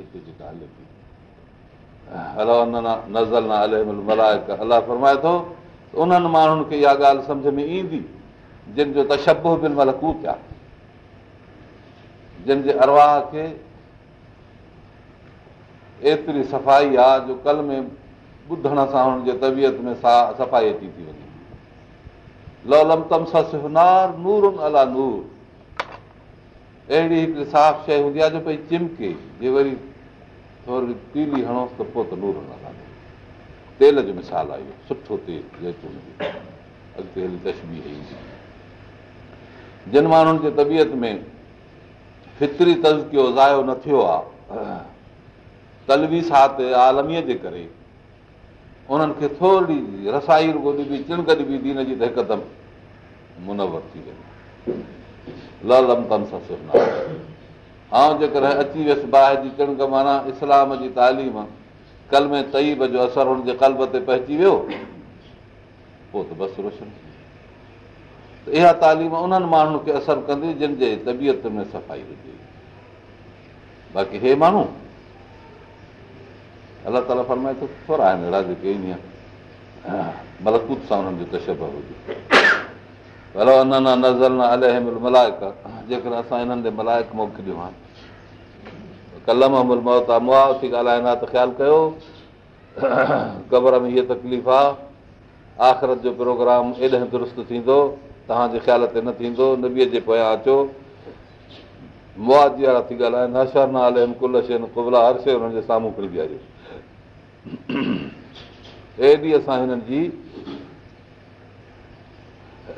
هتي جيڪا هلي ٿي نزل نه الله فرمائي ٿو انهن ماڻهن کي اها ڳالهه سمجهه ۾ ايندي جن جو تشب بل ملڪوت آهي جن جي ارواهه کي ايتري صفائي آهي جو ڪل ۾ ٻڌڻ سان هن جي طبيعت ۾ سا صفائي اچي ٿي وڃي لم تم نار نور الا نور اهڙي هڪڙي صاف شيءِ هوندي آهي جو ڀئي چمڪي جي وري ٿوري تيلي هڻوس ته پوءِ ته نور لڳي تيل جو مثال آهي اهو سٺو تيل زيتون اڳتي هلي تشبي ايندي. جن ماڻهن جي طبيعت ۾ فطري تزڪيو زايو نه ٿيو آهي تلويسات آلميءَ جي ڪري انهن کي ٿوري رسائي رڳو ڏبي چڻڪ ڏبي دين جي ته هڪدم منور ٿي وئي لم تم سسر ۽ جيڪر اچي ويس باهه جي چڻڪ معنيٰ اسلام جي تعليم ڪل ۾ تئيب جو اثر هن جي ڪلب تي پهچي ويو پوءِ ته بس روشن ته اها تعليم انهن ماڻهن کي اثر ڪندي جن جي طبيعت ۾ صفائي هجي. باقي هي ماڻهو الله تالا فرمائي ٿو ٿورا آهن اهڙا جيڪي ايندي ملڪوت سان هنن جو تشب هجي نظر نه ال ملائڪ. جيڪر اسان هنن جي ملائڪ موڪليو آهي قلم عمل موت آهي مئا ٿي ڳالهائيندا ته خيال ڪيو. قبر ۾ هيءَ تڪليف آهي آخرت جو پروگرام ايڏي درست ٿيندو توهان جي خيال تي نه ٿيندو. نبيءَ جي پويان اچو. مئاجي وارا ٿي ڳالهائين حشر نه ڪبلا هر شيءِ هنن جي سامهون کڻي بيهاريو ايڏي اسان هنن جي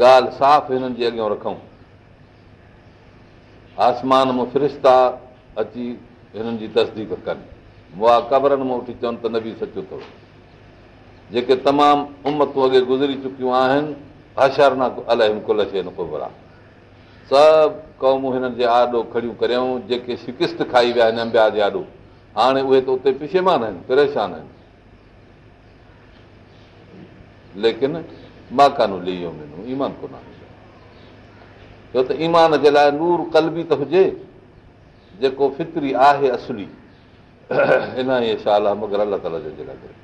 ڳالهه صاف هنن جي اڳيان رکون. آسمان مان فرشتا اچي هنن جي تصديق ڪن. مئا قبرن مان اٺي چون ته نه به سچو اٿو جيڪي تمام امتون اڳي گذري چڪيون آهن حشر نه الائي ڪل شيءِ آهي سڀ قومون هنن جي آڏو کڙيون ڪريون جيڪي شڪست کائي ويا آهن امبيا جي آڏو. هاڻي اهي ته اتي پشيمان آهن پريشان آهن ليڪن مان ڪانه ليو منو ايمان ڪونه ڇو ته ايمان جي لاءِ نور ڪلبي ته هجي جيڪو فطري آهي اصلي. ان ئي شال آهي مگر الله تالا جي لاءِ ڪري.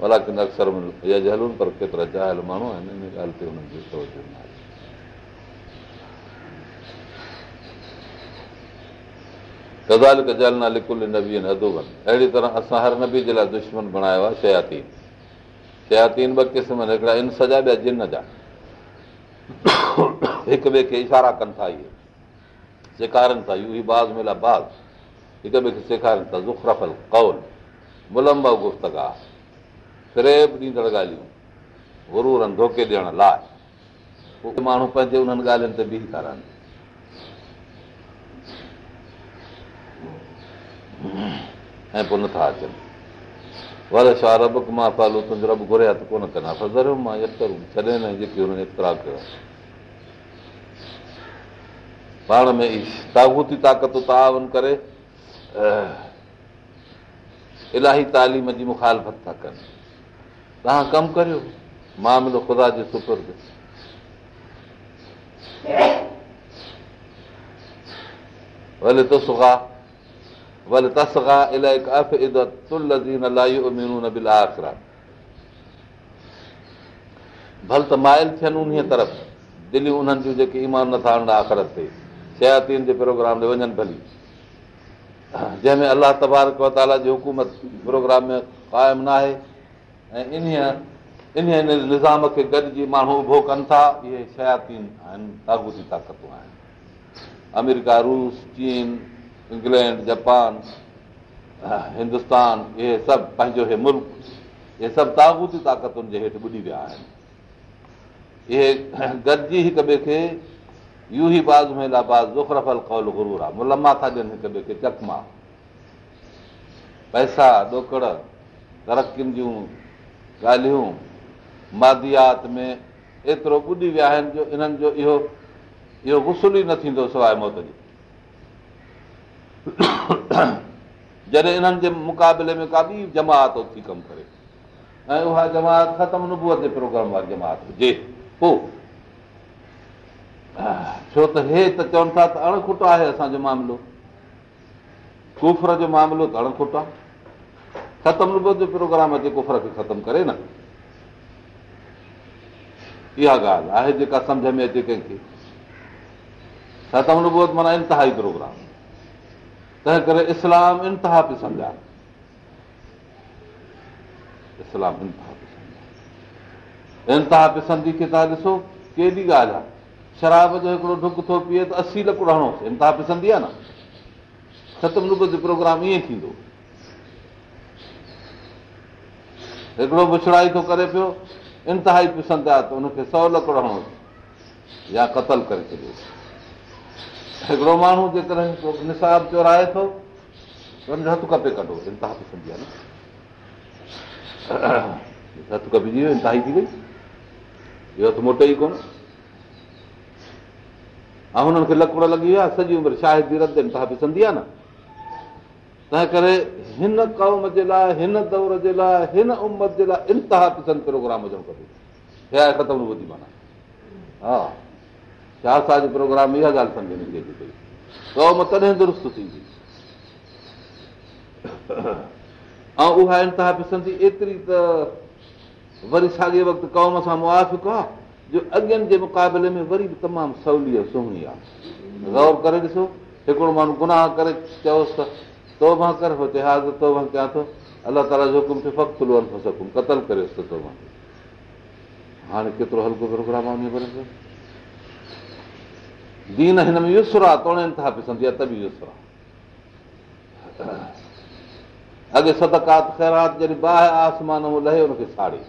ولاڪن اڪثر هلون پر ڪيترا جايل ماڻهو آهن ان ڳالهه تي هنن جو توجو نه آهي. ڪزال ڪجال نا لڪل نبي ادوبن اهڙي طرح اسان هر نبي جي لاءِ دشمن بڻايو آهي شياتين شياتين ٻه قسم هڪڙا ان سڄا ٻيا جن جا. هڪ ٻئي کي اشارا ڪن ٿا اهي سيکارن ٿا اهو باز ملا باز. هڪ ٻئي کي سيکارن ٿا زخرفل ڪول ملمب گفتگا فريب ڏيندڙ ڳالهيون گرورن ڌوڪي ڏيڻ لاءِ. پوءِ ماڻهو پنهنجي انهن ڳالهين تي بيهه ٿا رهن. ۽ پوءِ نٿا اچن ول ڇا رب مان فالو تنهنجو رب گهريا ته ڪونه ڪندا فزر مان يترون ڇڏي نه ڪيو پاڻ ۾ ئي تابوتي طاقت تاون ڪري الاهي تعليم جي مکالفت ٿا ڪن توهان ڪم ڪريو معاملو خدا جي سپرد ڀلي تو سکا ڀلي ته مائل ٿين ان طرف دليون انهن جون جيڪي ايمان نٿا آڻندا آخرت تي پروگرام تي وڃن ڀلي جنهن ۾ الله تبارڪ جي حڪومت پروگرام ۾ قائم نه آهي ۽ ان ان نظام کي گڏجي ماڻهو اڀو ڪن ٿا اهي شياتين آهن تابوتي طاقتون آهن آمريڪا روس چين انگلينڊ جاپان هندستان اهي سڀ پنهنجو هي ملڪ اهي سڀ تابوتي طاقتن جي هيٺ ٻڏي ويا آهن. اهي گڏجي هڪ ٻئي کي يو ئي باز ۾ لاباز زخرفل ڪول گرور آهي. ملما ٿا ڏين هڪ ٻئي کي چڪما. پئسا ڏوڪڙ ترقين جون ڳالهيون ماديات ۾ ايترو ٻڏي ويا آهن جو انهن جو اهو اهو گسل ئي نه ٿيندو سواءِ موت جي جڏهن انهن جي مقابلي ۾ ڪا به جماعت ٿي ڪم ڪري. ۽ اها جماعت ختم نبوءَ جي پروگرام واري جماعت هجي. پوءِ ڇو ته هي ته چون ٿا ته اڻکٽ آهي اسان جو معاملو. ڪفر جو معاملو ته اڻکٽ آهي. ختم ربو جو پروگرام اچي ڪفر کي ختم ڪري نه. اها ڳالهه آهي جيڪا سمجهه ۾ اچي ڪنهن کي. ختم ربو معنيٰ انتهائي پروگرام تنهن ڪري اسلام انتها پئي سمجهان اسلام انتها پئي سمجهان انتها پسندي کي توهان ڏسو ڪيڏي ڳالهه آهي؟ شراب جو هڪڙو ڊڪ ٿو پيئي ته اسي لک رهڻو انتها پسندي آهي نه؟ ختم رڳو جو پروگرام ائين ٿيندو. هڪڙو بڇڙائي ٿو ڪري پيو انتهائي پسند آهي ته هن کي سؤ لک رهڻو يا قتل ڪري ڇڏيو هڪڙو ماڻهو جيڪڏهن نصاب چورائي ٿو هن جو هٿ ڪپي ڪڍو انتها پسند آهي نه. هٿ ڪپجي ويو انتها ٿي وئي. اهو هٿ موٽي ئي ڪونه ۽ هنن کي لڪڙ لڳي ويا سڄي عمر شاهدي رد انتها پسندي آهي نه. تنهن ڪري هن قوم جي لاءِ هن دور جي لاءِ هن امت جي لاءِ انتها پسند پروگرام هجڻ کپي. هي آهي ختم ٻڌي معنيٰ. ها ڇا اسان جو پروگرام اها ڳالهه سمجهه ۾ اچي پئي. قوم تڏهن درست ٿيندي. ۽ اها انتها پسندي ايتري ته وري ساڳي وقت قوم سان مئافق آهي جو اڳين جي مقابلي ۾ وري به تمام سولي آهي سهڻي آهي. گور ڪري ڏسو هڪڙو ماڻهو گناهه ڪري چيوس ته توبا ڪر هو جهاز توبا ڪيان ٿو الله تالا جو حڪم ٿيو فقط قتل ڪريوس ته توبا. هاڻي ڪيترو هلڪو پروگرام آهي دين هن ۾ يسر آهي توڙي انتها پسندي آهي ته به يسر آهي اڳي سدڪات خيرات جڏهن باهه آسمان لهي هن کي ساڙي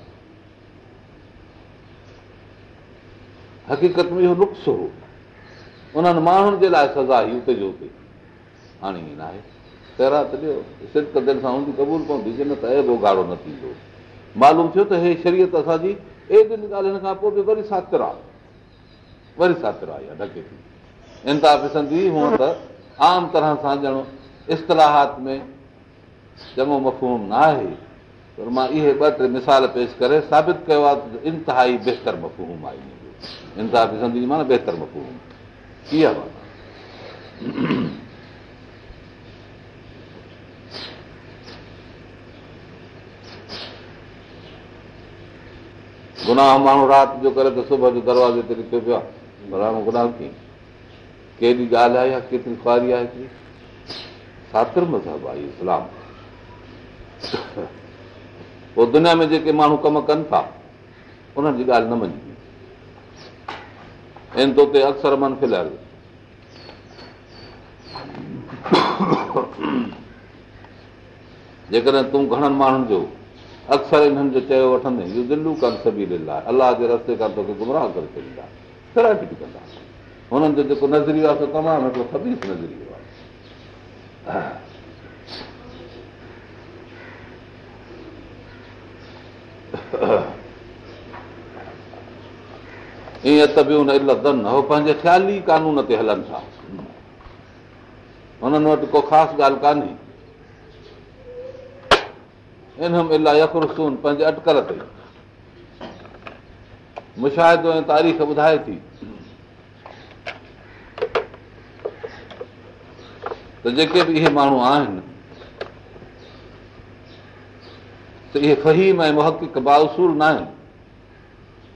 حقيقت ۾ اهو نسخو هو انهن ماڻهن جي لاءِ سزا هئي اتي جو اتي هاڻي ائين نه آهي خيرات ڏيو سڪ دل سان هوندي قبول پوندي نه ته ايڏو ڳاڙهو نه ٿيندو معلوم ٿيو ته هي شرييت اسان جي ايڏي ڳالهه هن کان پوءِ به وري ساتر آهي وري ساتر آهي اها ڍڪي ٿي. انتها هونئن ته عام طرح سان ڄڻ استلاهات ۾ چڱو مفهوم نه آهي پر مان اهي ٻه ٽي مثال پيش ڪري ثابت ڪيو آهي ته انتهائي بهتر مفهوم آهي انتها پسندي معنيٰ بهتر مفهوم. اها گناهه ماڻهو رات جو ڪري ته صبح جو دروازي تي لکيو پيو آهي هاڻي گناهه ڪيئن ڪيڏي ڳالهه آهي يا ڪيتري خواري آهي هڪڙي؟ ساتر مذهب آهي اسلام. پوءِ دنيا ۾ جيڪي ماڻهو ڪم ڪن ٿا انهن جي ڳالهه نه مڃي. ان تو تي اڪثر من في الحال جيڪڏهن تون گهڻن ماڻهن جو اڪثر انهن جو چيو وٺندي اهو دلو ڪن سڀي ڏيندا الله جي رستي کان توکي گمراهه ڪري ڇڏيندا ٿيراپي ڪندا هنن جو جيڪو نظريو آهي تمام هڪڙو خبيث نظريو آهي ائين ته به هن التن هو پنهنجي خيالي قانون تي هلن ٿا هنن وٽ ڪو خاص ڳالهه ڪانهي پنهنجي اٽڪل تي مشاهدو ۽ تاريخ ٻڌائي ٿي. ته جيڪي به اهي ماڻهو آهن ته اهي فهيم ۽ محقق بائسول نه آهن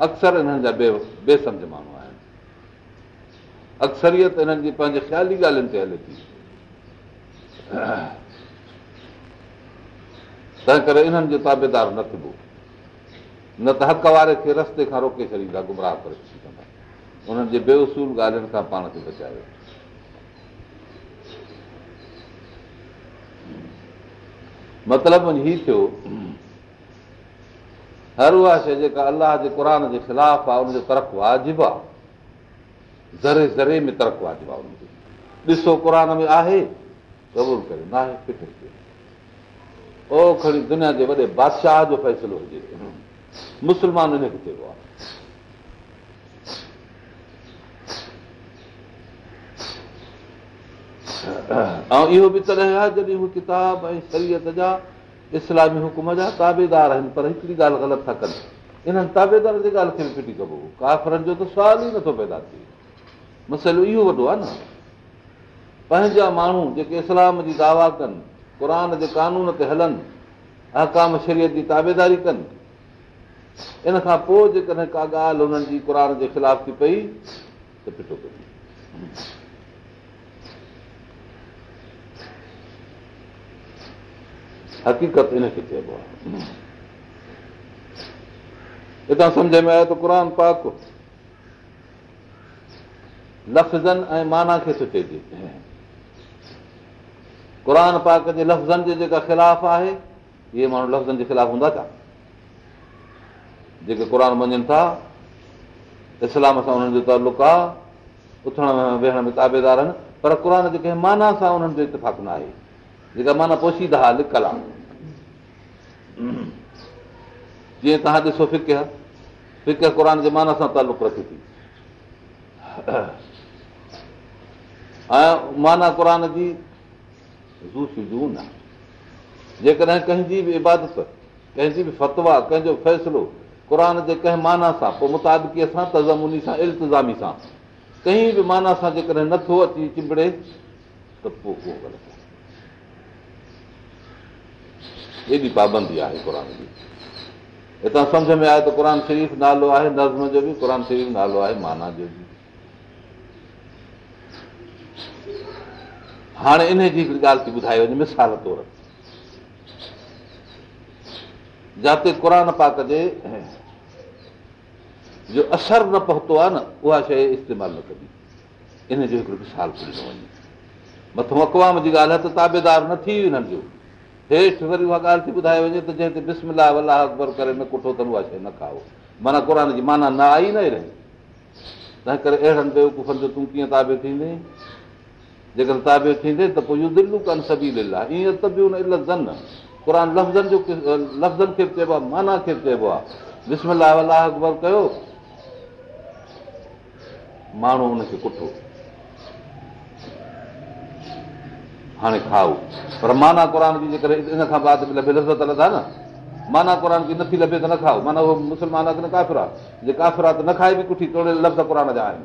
اڪثر انهن جا بي بيسمجهه ماڻهو آهن. اڪثريت انهن جي پنهنجي خيالي ڳالهين تي هلي ٿي. تنهن ڪري انهن جو تابيدار نه ٿبو نه ته حق واري کي رستي کان روڪي ڇڏيندا گمراهه ڪري ڇڏيندا. انهن جي بيوسول ڳالهين کان پاڻ کي بچايو. مطلب هيءُ ٿيو هر اها شيءِ جيڪا الله جي قر جي خلاف آهي ان جو ترڪ واجب آهي. زري زري ۾ ترڪ واجب آهي ڏسو قر ۾ آهي قبول ڪري نه آهي دنيا جي وڏي بادشاهه جو فيصلو هجي مسلمان هن کي چئبو آهي ۽ اهو به تڏهن آهي جڏهن هو ڪتاب ۽ شرييت جا اسلامي حڪم جا تابيدار آهن پر هڪڙي ڳالهه غلط ٿا ڪن. انهن تابيدار جي ڳالهه کي به ڦٽي ڪبو. ڪافرن جو ته سوال ئي نٿو پيدا ٿئي. مسئلو اهو وڏو آهي نه. پنهنجا ماڻهو جيڪي اسلام جي دعويٰ ڪن قر جي قانون تي هلن اهڪام شرييت جي تابيداري ڪن ان کان پوءِ جيڪڏهن ڪا ڳالهه هنن جي قر جي خلاف ٿي پئي ته پٽو پئي حقيقت ان کي چئبو آهي. هتان سمجهه ۾ آيو ته قر پاڪ لفظن ۽ معنيٰ کي ٿو چئجي قر پاڪ جي لفظن جي جيڪا خلاف آهي اهي ماڻهو لفظن جي خلاف هوندا ڇا جيڪي قر مڃن ٿا اسلام سان انهن جو تعلق آهي اٿڻ ۾ ويهڻ ۾ تابيدار آهن پر قر جي ڪنهن معنيٰ سان انهن جو اتفاق نه آهي. جيڪا معنيٰ پوشيدا لڪل آهي. جيئن توهان ڏسو فڪ فڪ قر جي معنيٰ سان تعلق رکي ٿي. ۽ معنيٰ قر جي جون آهي. جيڪڏهن ڪنهن جي به عبادت ڪنهن جي به فتوا ڪنهن جو فيصلو قر جي ڪنهن معنيٰ سان پوءِ متابقيءَ سان تزمني سان التزامي سان. ڪنهن به معنيٰ سان جيڪڏهن نٿو اچي چمبڙي ته پوءِ اهو غلط ايڏي پابندي آهي قر جي. هتان سمجهه ۾ آيو ته قر شريف نالو آهي نظم جو به قر شريف نالو آهي معنيٰ جو به. هاڻي ان جي هڪڙي ڳالهه ٿي ٻڌائي وڃي مثال طور جتي قر پاڪ جي جو اثر نه پهتو آهي نه اها شيءِ استعمال نه ڪبي ان جو هڪڙو مثال ٿو وڃي. مٿان اقوام جي ڳالهه آهي ته تابيدار نه ٿي هنن جو هيٺ وري اها ڳالهه ٿي ٻڌائي وڃي ته جنهن تي بسملا ولاهه اڪبر ڪري نه ڪٺو اٿن اها شيءِ نه کائو. معنيٰ قر جي معنيٰ نه آئي نه رهي. تنهن ڪري اهڙن بيوڪوفن جو تون ڪيئن تابي ٿيندي؟ جيڪر تابي ٿيندي ته پوءِ اهو دلو ڪن سڀي آهي ائين ته به قر لفظن جو لفظن کي به چئبو آهي معنيٰ کي به چئبو آهي. بسملا الله اڪبر ڪيو ماڻهو هن کي ڪٺو هاڻي کائو پر معنيٰ قر جي جيڪر ان کان بعد لڀي لفظ ته لٿا نه معنيٰ قر جي نٿي لڀي ته نه کائو معنيٰ اهو مسلمان آهي نه ڪافر آهي جي ڪافر آهي ته نه کائي به ڪٺي توڙي لفظ قر جا آهن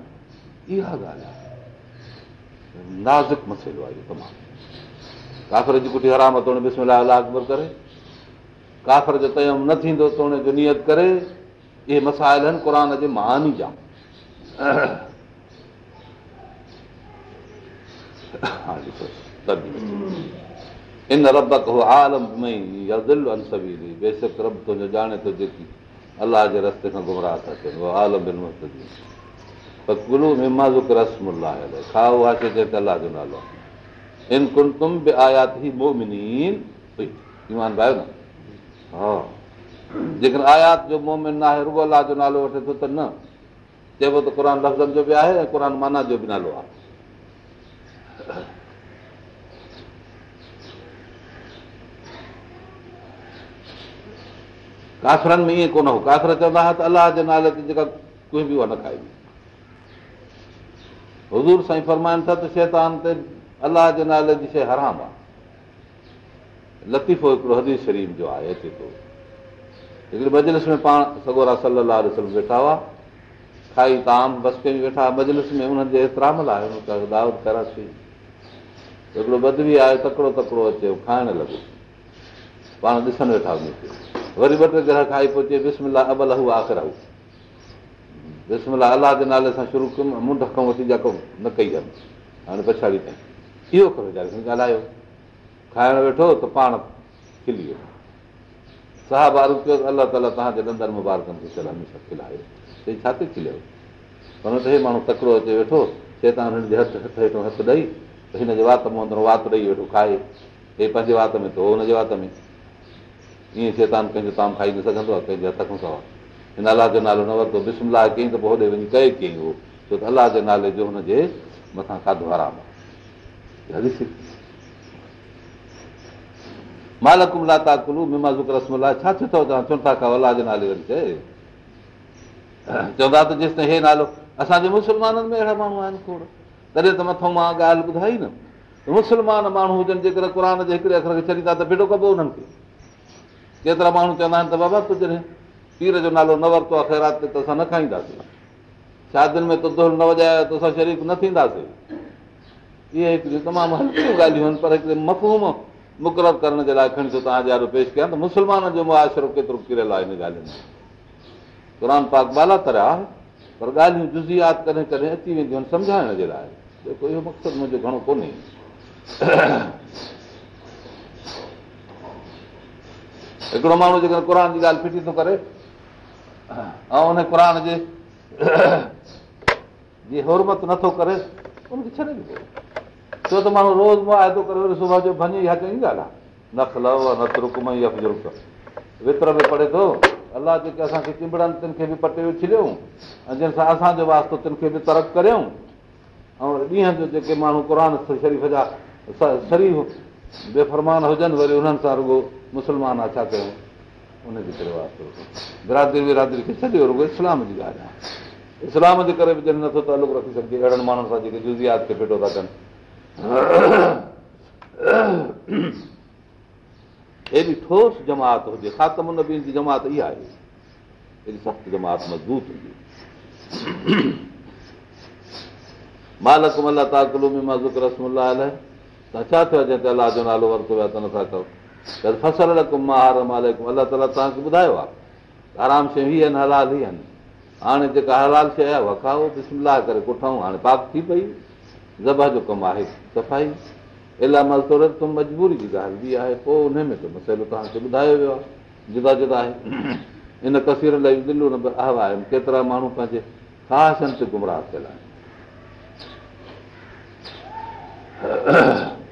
اها ڳالهه آهي نازڪ مسئلو آهي اهو تمام ڪافر جي ڪٺي حرام توڙي اڪبر ڪري ڪافر جو تيم نه ٿيندو توڙي جو نيت ڪري اهي مسائل آهن قر جي مهاني جا ان ربڪ هو عالم بيشڪ رب تنهنجو ڄاڻي ٿو جيڪي الله جي رستي کان گمراهه ٿا ٿين اهو عالم گلو ۾ مازڪ رسم کائو اها شيءِ ته الله جو نالو ان ڪن تم به آيات ئي مومنين ايمان ڀائي نه ها جيڪڏهن آيات جو مومن نه آهي رڳو الله جو نالو وٺي ٿو ته نه چئبو ته قر لفظن جو به آهي ۽ قر معنيٰ جو به نالو آهي ڪافرن ۾ ائين ڪونه هو. ڪافر چوندا هئا ته الله جي نالي تي جيڪا ڪوئي به اها نه کائبي حضور سائين فرمائن ٿا ته شيطان تي الله جي نالي جي شيءِ حرام آهي. لطيفو هڪڙو حديث شريف جو آهي اچي ٿو هڪڙي مجلس ۾ پاڻ سگورا صلاح ويٺا هئا. کائي طعام بس بس ويٺا. مجلس ۾ انهن جي ايترام لاءِ دعوت ڪراسين هڪڙو بدبي آهي تڪڙو تڪڙو اچي کائڻ لڳو. پاڻ ڏسڻ ويٺا وري ٻه ٽي گهر کائي پهچي بسملا ابل هو آخر هو. بسملا الله جي نالي سان شروع ڪيم منڊ کان وٺي جا ڪم نه ڪئي آهي هاڻي پڇاڙي تائين. اهو ڳالهايو. کائڻ ويٺو ته پاڻ کلي ويو. صاحب وارو ڪيو الله تالا توهان جي ڏندر مبارڪن کي هميشه کلايو. چئي ڇا ٿي پر ته هي ماڻهو تڪڙو اچي ويٺو چئي توهان هنن جي هٿ هٿ هيٺو هٿ ڏيئي ته هن جي وات ۾ وات ڏيئي ويٺو کائي. هي پنهنجي وات ۾ ٿو هن جي وات ۾. ائين شيطان ڪنهن جو طعام کائي نه سگهندو آهي ڪنهن جي هٿ کان سواءِ. هن الله جو نالو نه ورتو. بسملا ڪيئين ته پوءِ هوڏي وڃي ڪئي ڪيئين اهو ڇو ته الله جي نالي جو هن جي مٿان کاڌو آرام آهي. مالڪم لاتا ڪلو ممازڪ رسم ڇا اٿو توهان؟ چون ٿا ڪا الله جي نالي وري چئي. چوندا ته جيس تائين هي نالو اسان جي مسلمانن ۾ اهڙا ماڻهو آهن کوڙ تڏهن ته مٿان مان ڳالهه ٻڌائي نه مسلمان ماڻهو هجن جيڪر قر جي هڪڙي اکر کي ڇڏيندا ته ڦٽو ڪبو انهن کي. ڪيترا ماڻهو چوندا آهن ته بابا تون جڏهن پير جو نالو نه ورتو آهي خيرات تي ته اسان نه کائينداسين. شادين ۾ ته نه وڄايو ته اسان شريف نه ٿينداسين. اهي هڪڙيون تمام هلڪيون ڳالهيون آهن پر هڪڙي مفهوم مقرر ڪرڻ جي لاءِ کڻي ٿو توهان ڏيارو پيش ڪيان ته مسلمانن جو معاشرو ڪيترو ڪريل آهي هن ڳالهين ۾. قر پاڪ بالا آهي پر ڳالهيون جزيات ڪڏهن ڪڏهن اچي وينديون آهن سمجهائڻ جي لاءِ اهو مقصد منهنجو گهڻو ڪونهي هڪڙو ماڻهو جيڪڏهن قر جي ڳالهه ڦٽي ٿو ڪري ۽ ان قر جي هرمت نٿو ڪري ان کي ڇڏي ڏبو ڇو ته ماڻهو روز مئادو ڪري وري صبح جو ڀڃي اها چڱي ڳالهه آهي. رڪ وتر ۾ پڙهي ٿو الله جيڪي اسان کي چمبڙن تن کي به پٽي ڇڏيون ۽ جنهن سان اسان جو واستو تن کي به ترق ڪريون ۽ ڏينهن جو جيڪي ماڻهو قر شريف جا شريف بيفرمان هجن وري انهن سان رڳو مسلمان آهي ڇا ڪيون؟ ان جي ڪري واستو برادري کي ڇڏيو رڳو اسلام جي ڳالهه آهي. اسلام جي ڪري به جڏهن نٿو تعلق رکي سگهجي اهڙن ماڻهن سان جيڪي جزيات کي ڦٽو ٿا ڪن. ايڏي ٺوس جماعت هجي خاتم نبين جي جماعت اها آهي. ايڏي سخت جماعت مضبوط هجي مالڪ ملا تاڪلو ۾ مازڪ رسم توهان ڇا ٿيو جنهن تي الله جو نالو ورتو ويا ته نٿا ڪيو فصل رقم مار مالڪ الله تالا توهان کي ٻڌايو آهي آرام شيون هي آهن هلال ئي آهن. هاڻي جيڪا هلال شيءِ آهي اها کائو بسملاهه ڪري ڪوٺائون. هاڻي پاڪ ٿي پئي ذبح جو ڪم آهي صفائي. الاهي مزدور تون مجبوري جي ڳالهه به آهي پوءِ ان ۾ ته مسئلو توهان کي ٻڌايو ويو آهي. جدا جدا آهي. ان ڪسير لاءِ دليون نه ڪيترا ماڻهو پنهنجي خاسن تي گمراهه ٿيل آهن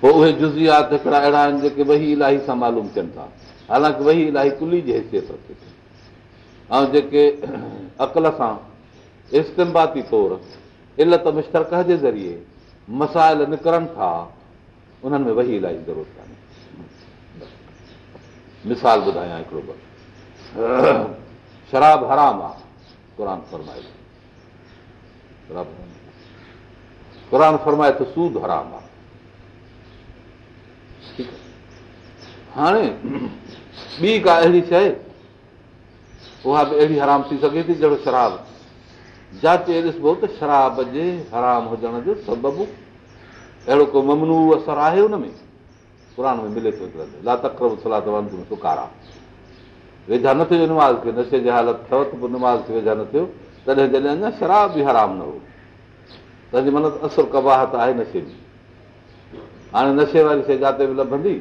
پوءِ اهي جزيات هڪڙا اهڙا آهن جيڪي وهي الاهي سان معلوم ٿين ٿا. حالانڪه وهي الاهي ڪلي جي حيثيت رکي ٿي. ۽ جيڪي عقل سان استيماتي طور علت مشترڪ جي ذريعي مسائل نڪرن ٿا انهن ۾ وهي الاهي ضرورت ڪانهي مثال ٻڌايان هڪڙو ٻه. شراب حرام آهي قر فرمائي قر فرمائي ته سود حرام آهي. هاڻي ٻي ڪا اهڙي شيءِ اها به اهڙي حرام ٿي سگهي ٿي جهڙو شراب. جاچي ڏسبو ته شراب جي حرام هجڻ جو سبب اهڙو ڪو ممنو اثر آهي هن ۾ قر ۾ ملي ٿو لا تڪر صلاح سڪارا ويجها نه ٿيو نماز کي نشي جي حالت اٿو ته پوءِ نماز کي ويجها نه ٿيو تڏهن جڏهن اڃا شراب به حرام نه هو تنهنجي من اسر ڪباهت آهي نشي جي هاڻي نشي واري شيءِ جتي به لڀندي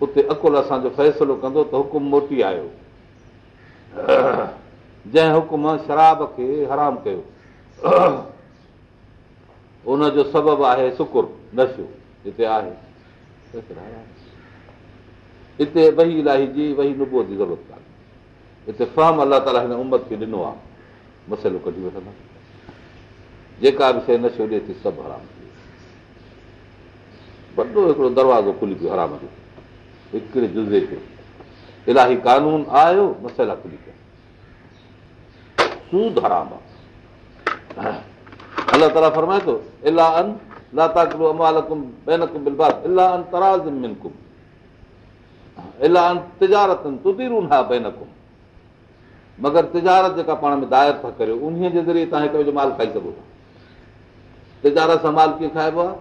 اتي عقل اسان جو فيصلو ڪندو ته حڪم موٽي آيو جنهن حڪم شراب کي حرام ڪيو ان جو سبب آهي سڪر نشو هتي آهي هتي وهي الاهي جي وهي نبو جي ضرورت ڪانهي. هتي فهم الله تالا هن امت کي ڏنو آهي مسئلو ڪڍي وٺندا. جيڪا به شيءِ نشو ڏئي ٿي سڀ حرام وڏو هڪڙو دروازو کلي پيو حرام جو. هڪڙي جزي کي الاهي قانون آيو مسئلا کلي پيا. سود حرام آهي. الله تالا فرمائي ٿو الاهه ان مگر تجارت جيڪا پاڻ ۾ داير ٿا ڪريو ان جي ذريعي توهان هڪ مال کائي سگهو ٿا تجارت سان مال ڪيئن کائبو آهي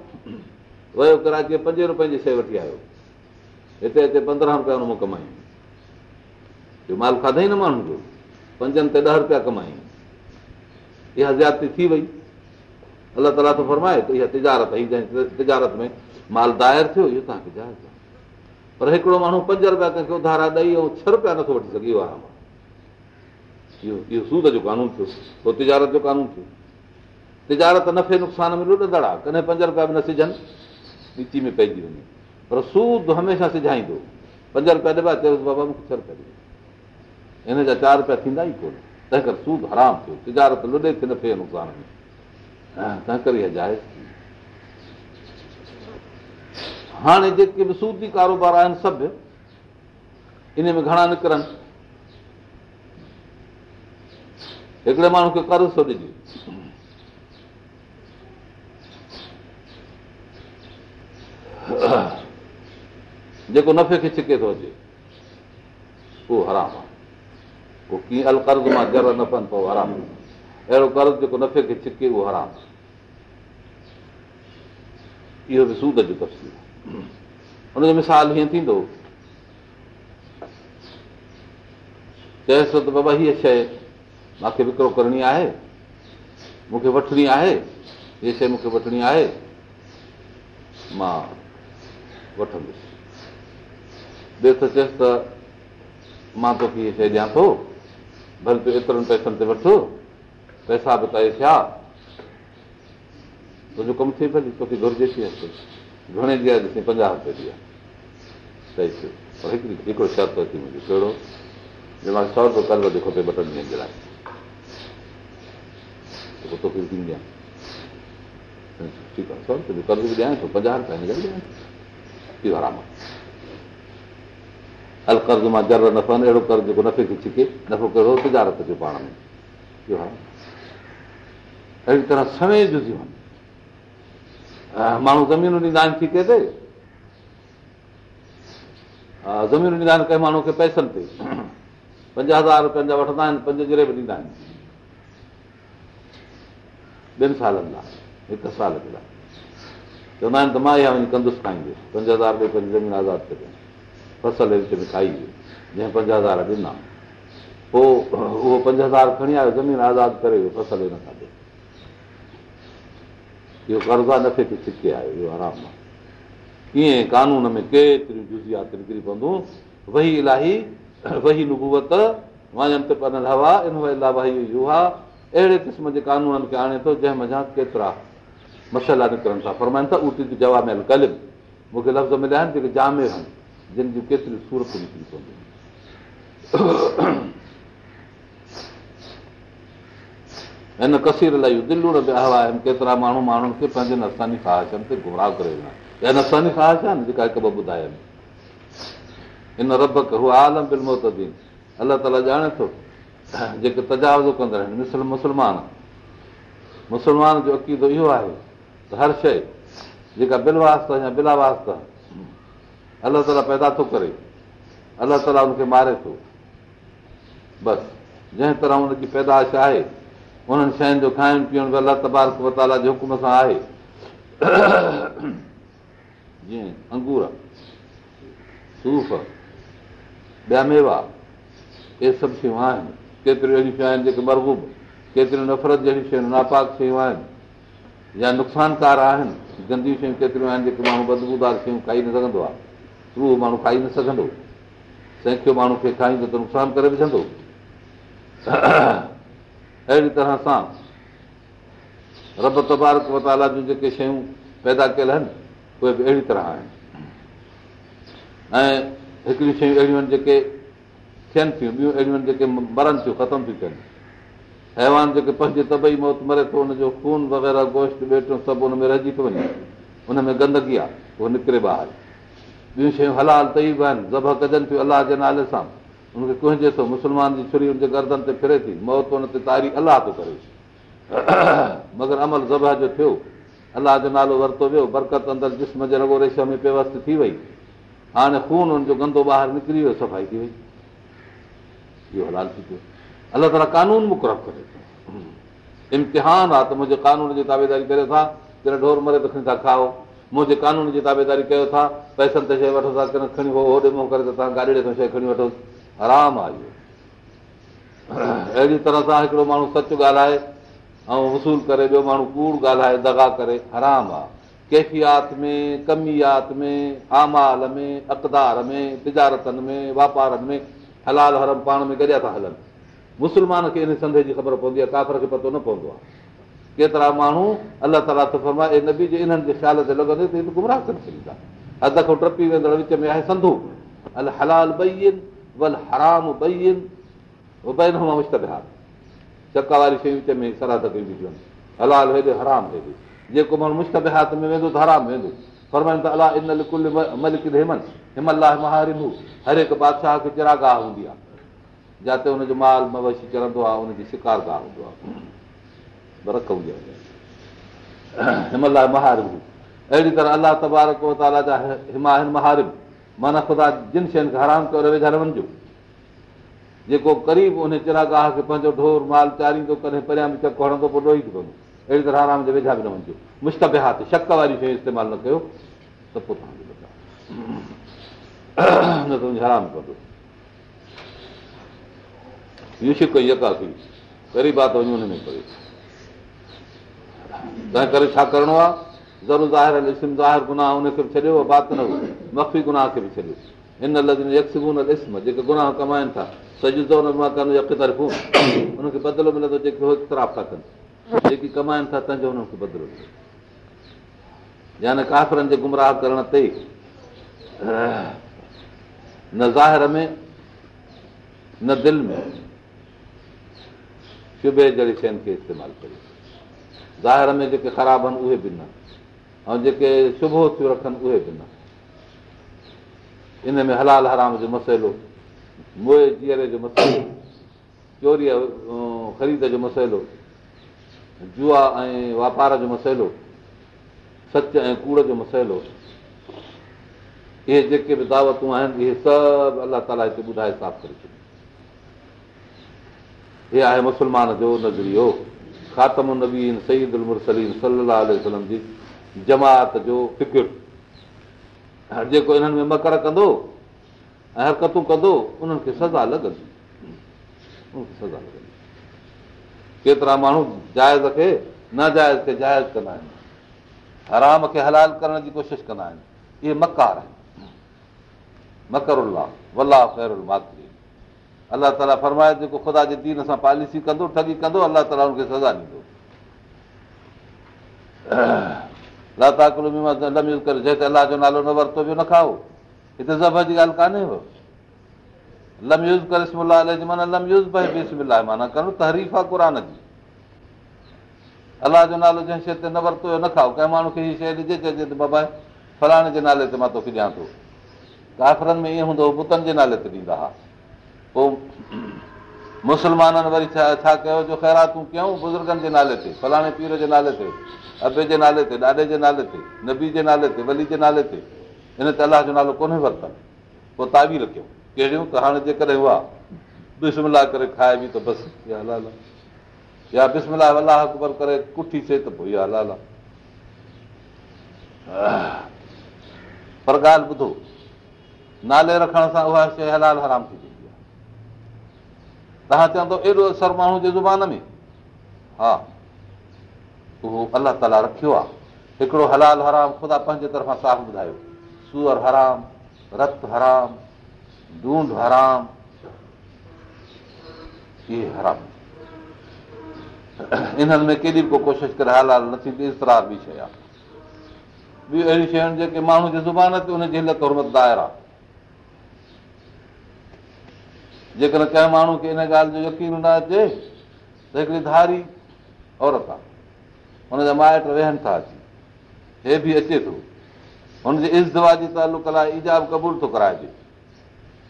ويو ڪراچي پنجي رپئي جي شيءِ وٺي آيو هتي هتي پندرهن رپيا هن مان ڪمايون مال کاڌئي نه ماڻهن جو پنجن تي ڏهه رپيا ڪمايون اها زيادتي ٿي وئي الله تالا ٿو فرمائي ته اها تجارت جنهن تجارت ۾ مال داير ٿيو اهو توهان کي جائز آهي. پر هڪڙو ماڻهو پنج رپيا ڪنهن کي اڌارا ڏيئي ۽ ڇهه رپيا نٿو وٺي سگهي آرام اهو اهو سود جو قانون ٿيو پوءِ تجارت جو قانون ٿيو. تجارت نفي نقصان ۾ لڏندڙ ڪڏهن پنج رپيا به نه سجهن نيچي ۾ پئجي وڃي. پر سود هميشه سجهائيندو. پنج رپيا ڏبا چيوس بابا مون کي ڇهه رپيا ڏبو هن جا چار رپيا ٿيندا ئي ڪونه. تنهن ڪري سود حرام ٿيو. تجارت لڏي ٿي نفي نقصان ۾ تنهن ڪري جائز هاڻي جيڪي به سودي ڪاروبار آهن سڀ ان ۾ گهڻا نڪرن. هڪڙي ماڻهو کي قرض ٿو ڏجي جيڪو نفي کي ڇڪي ٿو اچي اهو حرام آهي پوءِ ڪيئن ال قرض مان جر نه پون پوءِ حرام اهڙو قرض جيڪو نفي کي ڇڪي اهو حرام اهو به سود جو تفصيل هن جو مثال هيئن ٿيندو چئيس ته بابا هيءَ شيءِ مون کي وڪرو ڪرڻي آهي مون کي وٺڻي آهي هيءَ شيءِ مون کي وٺڻي آهي مان وٺندس چئيس ته مان توکي هيءَ شيءِ ڏيان ٿو ڀلي تون ايترن پئسن تي وٺو پئسا به تئي ٿيا تنهنجو ڪم ٿئي ڀلي توکي گهرجي ٿي گهڻي جي آهي ٿيو. پر هڪڙي هڪڙو شرط اچي منهنجو ڪهڙو؟ جي مون کي سؤ رپيو قرض جو کپي ٻه ٽن ڏينهن جي لاءِ. توکي ٺيڪ آهي سؤ رپئي جو قرض به ڏيان ٿو پنجاهه رپيا هل قرض مان جر نه پون اهڙو قرض جيڪو نفي کي ڇڪي نفعو ڪهڙو؟ تجارت جو پاڻ ۾ اهڙي طرح جو ٿي وڃي ماڻهو زمينون ڏيندا آهن ٺيڪي تي زمينون آهن ڪنهن ماڻهو کي پئسن تي پنج هزار رپين جا وٺندا آهن پنج جري به ڏيندا آهن ٻن سالن لاءِ هڪ سال جي لاءِ چوندا آهن ته مان اها وڃي ڪندس کائيندس پنج هزار ڏي پنج زمين آزاد ڪجي فصل وچ ۾ کائي جنهن پنج هزار ڏنا پوءِ اهو پنج هزار کڻي آيو زمين آزاد ڪري ويو فصل نه کاڌي اهو قرض آهي نفي کي ڇڪي آيو اهو آرام آهي ڪيئن قانون ۾ ڪيتريون جزيات نڪري پونديون وهي الاهي وهي يهان اهڙي قسم جي قانونن کي آڻي ٿو جنهن مزا ڪيترا مصالحا نڪرن ٿا فرمائن ٿا اٽي جواب ۾ ڪلم مون کي لفظ مليا آهن جيڪي جامي آهن جن جون ڪيتريون صورتون نڪري پونديون هن ڪسير لاءِ دلوڙ به هوا آهن. ڪيترا ماڻهو ماڻهن کي پنهنجي نفساني خواهشن تي گمراهه ڪري ويا اها نفساني خواهش آهي نه جيڪا هڪ ٻه ٻڌاين ان رب هو عالم بل موهتدين الله تالا ڄاڻي ٿو جيڪي تجاوزو ڪندڙ آهن. مسل مسلمان. مسلمان جو عقيدو اهو آهي ته هر شيءِ جيڪا بل واست يا بلا واست الله تالا پيدا ٿو ڪري. الله تالا هن کي ماري ٿو. بس جنهن طرح هن جي پيداش آهي انهن شين جو کائڻ پيئڻ به الله تبارڪ وتالا جي حڪم سان آهي. جيئن انگور صوف ٻيا ميوا اهي سڀ شيون آهن. ڪيتريون اهڙيون شيون آهن جيڪي مربوب ڪيتريون نفرت جهڙيون شيون ناپاڪ شيون آهن يا نقصانڪار آهن. گنديون شيون ڪيتريون آهن جيڪي ماڻهو بدبودار شيون کائي نه سگهندو آهي. اهو ماڻهو کائي نه سگهندو. سيڪيو ماڻهو کي کائيندو ته نقصان ڪري وجهندو اهڙي طرح سان رب تبارڪ وتالا جون جيڪي شيون پيدا ڪيل آهن اهي به اهڙي طرح آهن. ۽ هڪڙيون شيون اهڙيون آهن جيڪي ٿين ٿيون ٻيون اهڙيون آهن جيڪي مرن ٿيون ختم ٿيون ٿين. حيوان جيڪي پنهنجي طبعي موت مري ٿو هن جو خون وغيره گوشت ٻيٽيون سڀ هن ۾ رهجي ٿو وڃي. هن ۾ گندگي آهي اهو نڪري ٻاهر. ٻيون شيون هلال ٿئي به آهن زب ڪجن ٿيون الله جي نالي سان هن کي ڪنهن جي ٿو مسلمان جي ڇري هن جي گردن تي فري ٿي موت هن تي تاري الله ٿو ڪري. مگر عمل ذبح جو ٿيو الله جو نالو ورتو ويو برڪت اندر جسم جي رڳو ريش ۾ پيوست ٿي وئي. هاڻي خون هن جو گندو ٻاهر نڪري ويو صفائي ٿي وئي. اهو هلال ٿي پيو. الله تالا قانون مقرر ڪري ٿو. امتحان آهي ته منهنجي قانون جي تابيداري ڪري ٿا ڪڏهن ڍور مري ته کڻي ٿا کائو. منهنجي قانون جي تابيداري ڪيو ٿا پئسن تي شيءِ وٺو ٿا ڪڏهن کڻي هوڏي موهه ڪري ته توهان گاڏي ڏي شيءِ کڻي وٺو آرام آهي اهو. اهڙي طرح سان هڪڙو ماڻهو سچ ڳالهائي ۽ وصول ڪري ٻيو ماڻهو ڪوڙ ڳالهائي دگا ڪري حرام آهي. ڪيفيات ۾ ڪميات ۾ آمال ۾ اقدار ۾ تجارتن ۾ واپارن ۾ هلال هرم پاڻ ۾ گڏيا ٿا هلن. مسلمان کي ان سندي جي خبر پوندي آهي ڪافر کي پتو نه پوندو آهي. ڪيترا ماڻهو الله تالا ٿو فرمائي نبي جي انهن جي خيال تي لڳندي ته گمراهه ڪري ڇڏيندا اڌ کان ٽپي ويندڙ وچ ۾ آهي سنڌو ال هلال ٻئي آهن ول حرام آهن مشتبهار چڪا واري شيون وچ ۾ سراد ڪيون بيٺيون آهن هلال هيڏي جيڪو ماڻهو مشتبهات ۾ ويندو ته حرام ويندو فرمائن ته الله ان ڪل ملڪ هيمن همل مهارمو هر هڪ بادشاهه کي چراگاهه هوندي آهي جتي هن جو مال مويشي چڙهندو آهي هن جي شڪارگاهه هوندو آهي هوندي آهي همل مهارمو اهڙي طرح الله تبارڪ جا هماهن مهارم معنيٰ خدا جن شين کي حرام ڪيو ويجها نه وڃجو. جيڪو قريب ان چراگاهه کي پنهنجو ڍور مال چاريندو ڪڏهن پريان به چڪ هڻندو پوءِ ڏوئي پوندو اهڙي طرح حرام جي ويجها به نه وڃجو. مشتبي هاٿ شڪ واري شيءِ استعمال نه ڪيو ته پوءِ نه ته حرام ڪندو. اهو شڪ يڪا ڪئي غريب آهي ته وڃي هن ۾ ڪري تنهن ڪري ڇا ڪرڻو آهي ضرور ظاهر اسم ظاهر گناهه هن کي به ڇڏيو بات نه هو مفي گناهه کي به ڇڏيو هن يڪسبون اسم جيڪي گناهه ڪمائين ٿا سڄو هن کي بدلو ملي ٿو جيڪي اختراف ٿا ڪن جيڪي ڪمائين ٿا تنهن جو هن کي بدلو ملي يعني ڪافرن جي گمراهه ڪرڻ تي نه ظاهر ۾ نه دل ۾ شعبي جهڙي شين کي استعمال ڪريو ظاهر ۾ جيڪي خراب آهن اهي به نه ۽ جيڪي شڀو ٿيون رکن اهي به نه. ان ۾ هلال حرام جو مسئلو موئي جيئري جو مسئلو چوريءَ خريد جو مسئلو جئا ۽ واپار جو مسئلو سچ ۽ ڪوڙ جو مسئلو اهي جيڪي به داوتون آهن اهي سڀ الله تالا هتي ٻڌائي صاف ڪري ڇڏيو. هي آهي مسلمان جو نظريو. خاتم نبين سعيد مرسلين صلاح جي جماعت جو فڪر. جيڪو انهن ۾ مڪر ڪندو ۽ حرڪتون ڪندو انهن کي سزا لڳندي. سزا لڳندي. ڪيترا ماڻهو جائز کي ناجائز کي جائز ڪندا آهن. حرام کي هلال ڪرڻ جي ڪوشش ڪندا آهن. اهي مڪار آهن. مڪر ماتري الله تالا فرمائي جيڪو خدا جي دين سان پاليسي ڪندو ٺڳي ڪندو الله تالا هن کي سزا ڏيندو لم يوز ڪري جنهن تي الله جو نالو نه ورتو نه کائو. هتي زب جي ڳالهه ڪانهي الله جو نالو جنهن شيءِ تي نه ورتو نه کائو. ڪنهن ماڻهو کي هيءَ شيءِ ڏجي چئجي ته بابا فلاڻي جي نالي تي مان توکي ڏيان ٿو. ڪافرن ۾ ائين هوندو پتن جي نالي تي ڏيندا هئا پوءِ مسلمانن وري ڇا ڇا ڪيو جو خيراتون ڪيون بزرگن جي نالي تي فلاڻي پير جي نالي تي ابي جي نالي تي ڏاڏي جي نالي تي نبي جي نالي تي ولي جي نالي تي هن تي الله جو نالو ڪونهي ورتل پوءِ تاوي رکيو ڪهڙيون؟ ته هاڻي جيڪڏهن اها بسملا ڪري کائي به ته بس اها هلال آهي يا بسملا الله اڪبر ڪري ڪٺي ٿئي ته پوءِ اها هلال آهي پر ڳالهه ٻڌو نالي رکڻ سان اها شيءِ هلال حرام ٿي توهان چوندو ايڏو اثر ماڻهو جي زبان ۾. ها اهو الله تالا رکيو آهي هڪڙو هلال حرام خدا پنهنجي طرفان صاف ٻڌايو. سوئر حرام رت حرام ڍونڍ حرام اهي حرام. انهن ۾ ڪيڏي ڪو ڪوشش ڪري هلال نه ٿيندي استرار به شيءِ آهي ٻيون اهڙيون شيون جيڪي ماڻهو جي زبان تي ان جي هلت هرمت داير آهي جيڪڏهن ڪنهن ماڻهو کي ان ڳالهه جو يقين نه اچي ته هڪڙي ڌاري عورت آهي هن جا مائٽ ويهن ٿا اچي. هي به اچي ٿو. هن جي عضوا جي تعلق لاءِ ايجاب قبول ٿو ڪرائجي.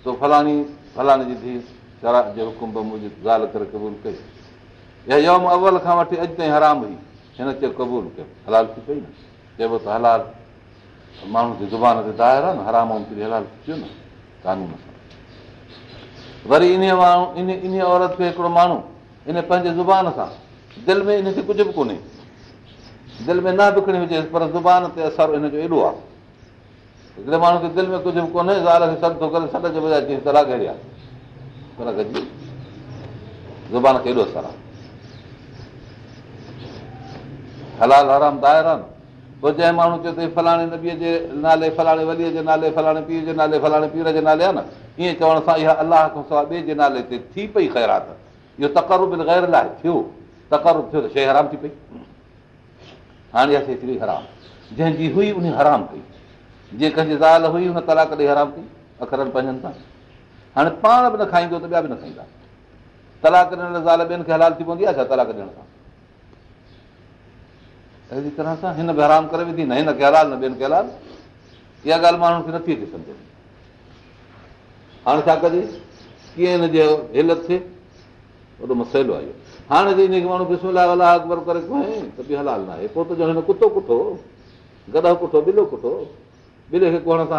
تو فلاڻي فلاڻي جي ڌيءُ شرا جي حڪم موجب ڳالهه ڪري قبول ڪئي. يا يوم اول کان وٺي اڄ تائين حرام هئي. هن چيو قبول ڪيو. هلال ٿي پئي نه. چئبو ته هلال. ماڻهو جي زبان تي داير آهي نه حرام هلال ٿي پيو نه. قانون سان. وري ان ان عورت کي هڪڙو ماڻهو ان پنهنجي زبان سان دل ۾ ان کي ڪجهه به ڪونهي دل ۾ نه بکڻي هجي پر زبان تي اثر هن جو ايڏو آهي. هڪڙي ماڻهو کي دل ۾ ڪجهه به ڪونهي زال کي سڏ ٿو ڪري سڏ جي بجاءِ تلا ڪهڙي آهي؟ زبان کي ايڏو اثر آهي. هلال حرام داير آهي نه پوءِ جنهن ماڻهو چئي ته فلاڻي نبيءَ جي نالي فلاڻي وليءَ جي نالي فلاڻي پيءُ جي نالي فلاڻي پير جي نالي آهي نه ائين چوڻ سان اها الله کان سواءِ ٻئي جي نالي تي ٿي پئي خيرات. اهو تڪر به غير لاءِ ٿيو. تڪر ٿيو ته شيءِ حرام ٿي پئي هاڻي اها حرام جنهن جي هئي ان حرام ڪئي. جيئن ڪنهن جي زال هئي هن تلاڪ ڏيئي حرام ڪئي. اکرن پنهنجن سان. هاڻي پاڻ به نه کائيندو ته ٻيا به نه کائيندا. تلاڪ ڏيڻ زال ٻين کي هلال ٿي پوندي آهي ڇا تلاڪ ڏيڻ سان. اهڙي طرح سان هن به حرام ڪري وڌي نه هن کي هلال نه ٻين کي هلال. اها ڳالهه ماڻهن کي نٿي اچي سمجهه هاڻي ڇا ڪجي؟ ڪيئن هن جو هلت ٿئي وڏو مسئلو آهي اهو هاڻي جي هن کي ماڻهو بسملا الله اڪبر ڪري ڪونهي ته به هلال نه آهي. پوءِ ته جو هن ڪتو ڪٺو؟ گڏو ڪٺو ڪٺو؟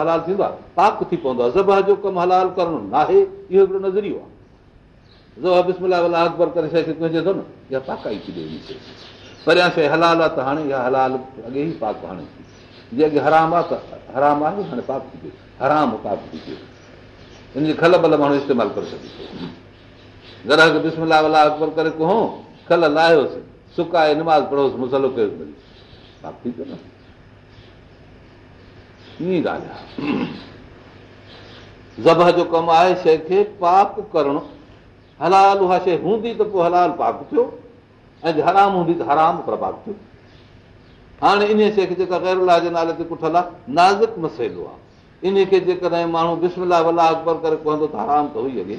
هلال ٿيندو آهي. پاڪ ٿي پوندو آهي. ذبح جو ڪم هلال ڪرڻ نه آهي اهو هڪڙو نظريو آهي. ذبح بسملا اڪبر ڪري شيءِ کي تنهنجي ٿو نه؟ اها پاڪائي ٿي ڏي پريان شيءِ هلال آهي ته هاڻي اها هلال اڳي ئي پاڪ هاڻي ٿي. اڳي حرام آهي ته حرام آهي هاڻي پاڪ ٿي پيو حرام پاڪ ٿي پيو هن جي کل ڀل ماڻهو استعمال ڪري سگهي گهر ڪم آهي شيءِ کي پاڪ ڪرڻ هلال اها شيءِ هوندي ته پوءِ هلال پاڪ ٿيو ۽ حرام هوندي ته حرام پر پاڪ ٿيو هاڻي ان شيءِ کي جيڪا غير جي نالي تي ڪٺل آهي نازڪ مسئلو آهي ان کي جيڪڏهن ماڻهو ولا اڪبر ڪري حرام ته هئي اڳي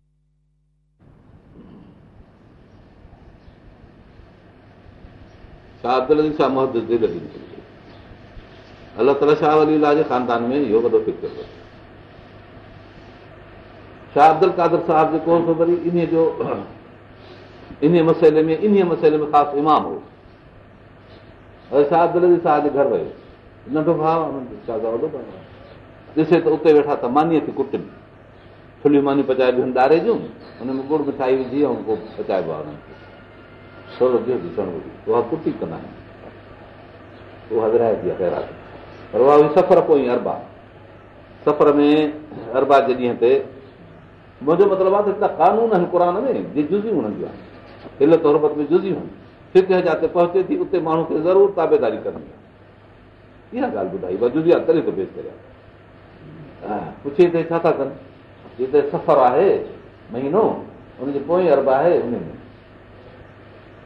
ڇا عبدل ڇا محبت الله تالا شاهه علي جي خاندان ۾ اهو وڏو فڪر ڪيو شاهه عبدل ڪادر صاحب جيڪو هو وري ان جو ان مسئلي ۾ ان مسئلي ۾ خاص امام هو شاهه عبدل صاحب جي گهر ويو ننڍو ڀاءُ ڏسي ته اتي ويٺا ته مانيءَ کي ڪٽن ڦليون مانيون پچائي ڏين ڏاري جون هن ۾ ڳڙ مٺائي وجهي ۽ پوءِ پچائبو آهي هنن کي ٿورو ڏسڻ اها ڪٽي ڪندا آهن اها ورائي ٿي آهي خيرات پر اها سفر پوءِ اربع سفر ۾ اربع جي ڏينهن تي منهنجو مطلب آهي ته هتان قانون آهن قر ۾ جي جزيون هونديون آهن دل توربت ۾ جزيون آهن فڪ جاتي پهچي ٿي اتي ماڻهو کي ضرور تابيداري ڪرڻي آهي اها ڳالهه ٻڌائي جزي آهي تڏهن ٿو پيش ڪري پڇي هتي ڇا ٿا ڪن جتي سفر آهي مهينو هن جي پوءِ ارب آهي هن ۾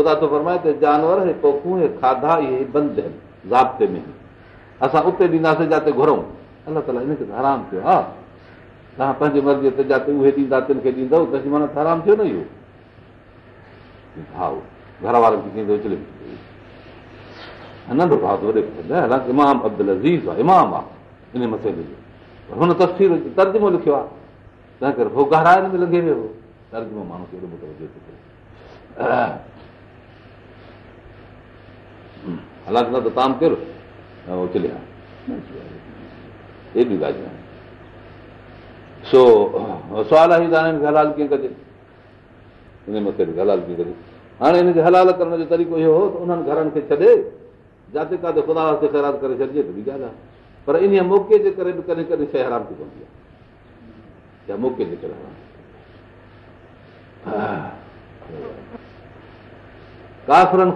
خدا ٿو فرمائي ته جانور پوکون کاڌا اهي بند آهن ضابطي ۾ اسان اتي ڏينداسين جتي گهرون. الله تالا هن کي ته حرام ٿيو ها. توهان پنهنجي مرضيءَ تي جتي اهي ڏيندا تن کي ڏيندؤ ته معنيٰ حرام ٿيو نه اهو. ڀاءُ گهر وارن کي ٿيندو چلي ننڍو ڀاءُ وڏي حالانڪه امام عبدل عزيز آهي امام آهي ان مسئلي جو هن تفسير ترجمو لکيو آهي. تنهن ڪري پوءِ گهرائن ۾ لڳي ويو ترجمو ماڻهو کي حالانڪه نه ته طعام ڪيو چليا هيڏي ڳالهيون آهن سو سوال ئي ته هلال ڪيئن ڪجي هن مسئلي هلال ڪيئن ڪجي هاڻي هن کي هلال ڪرڻ جو طريقو اهو هو ته انهن گهرن کي ڇڏي جتي ڪٿي خدا واسطي خيرات ڪري ڇڏجي ته به ڳالهه آهي پر ان موقعي جي ڪري به ڪڏهن ڪڏهن شيءِ حرام ٿي پوندي آهي يا موقعي جي ڪري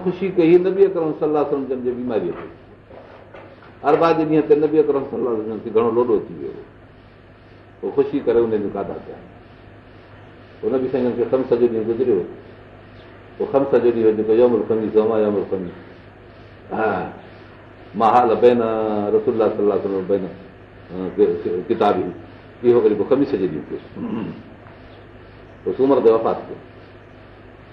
خوشي ڪئي نه به ڪرڻ صلاح سمجهن جي بيماريءَ تي اربع جي ڏينهن تي اڪرم گهڻو لوڏو ٿي ويو. پوءِ خوشي ڪري هن به سائين کي کم سڄو ڏينهن گذريو. پوءِ کم سڄو ڏينهن يمل کمي سڄو ڏينهن ٿيو پوءِ سومر تي وفات ٿيو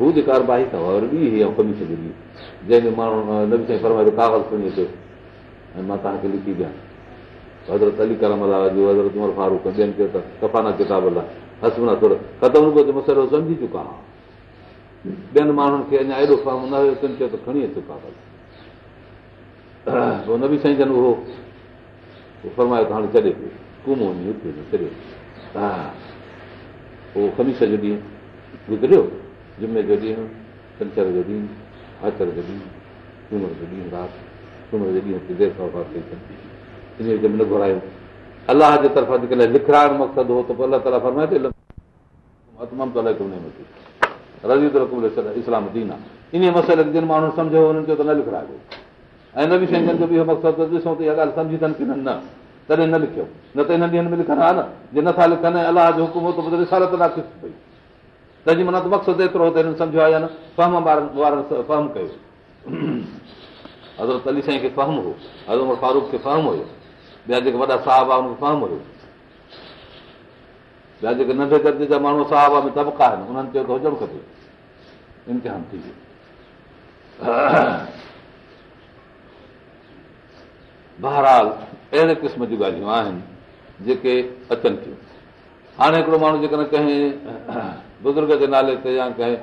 هو جيڪا ارباهي اٿو وري ٻي هئي ڪمي ڇڏي جنهن ۾ ماڻهو نبي سائين فرمائي ڪاغذ کڻي اچو ۽ مان توهان کي لکي ڏيان حضرت علي ڪرم الا جو حضرت عمر فاروڪ ٻين کي ته ڪفانا ڪتاب الا هسمنا ٿورو ختم رڳو مسئلو سمجهي چڪا ٻين ماڻهن کي اڃا ايڏو فرم نه هيو تن چيو ته کڻي اچو ڪا پوءِ نه به سائين جن اهو فرمايو ته هاڻي ڇڏي پيو ڪمو وڃي ڇڏيو ها پوءِ خميس جو ڏينهن گذريو جمعي جو ڏينهن ڇنڇر جو ڏينهن آچر جو ڏينهن سومر جو ڏينهن رات سومر جو ڏينهن تي دير سان ڪئي ان وچ ۾ نه گهرايو الله جي طرفان جيڪڏهن لکائڻ مقصد هو ته پوءِ الله تالا فرمائي اسلام دين آهي ان مسئلي جن ماڻهو سمجهو هنن چيو ته نه لکائبو ۽ نه به شين جو به اهو مقصد ڏسون ته اها ڳالهه سمجهي اٿن ڪه نه تڏهن نه لکيو نه ته هن ڏينهن ۾ لکن ها نه جي نٿا لکن الله جو حڪم هو ته رسالت ناقص پئي تنهنجي معنيٰ مقصد ايترو هو ته هنن سمجهو آهي يا نه فهم وارن فهم ڪيو حضرت علي سائين کي فهم هو حضرت فاروڪ کي فهم هيو ٻيا جيڪي وڏا صاحب هن کي فهم هيو ٻيا جيڪي ننڍي درجي جا ماڻهو صاحب ۾ تبڪا آهن انهن چيو ته هجڻ کپي امتحان ٿي ويو بهرحال اهڙي قسم جون ڳالهيون آهن جيڪي اچن ٿيون هاڻي هڪڙو ماڻهو جيڪڏهن ڪنهن بزرگ جي نالي تي يا ڪنهن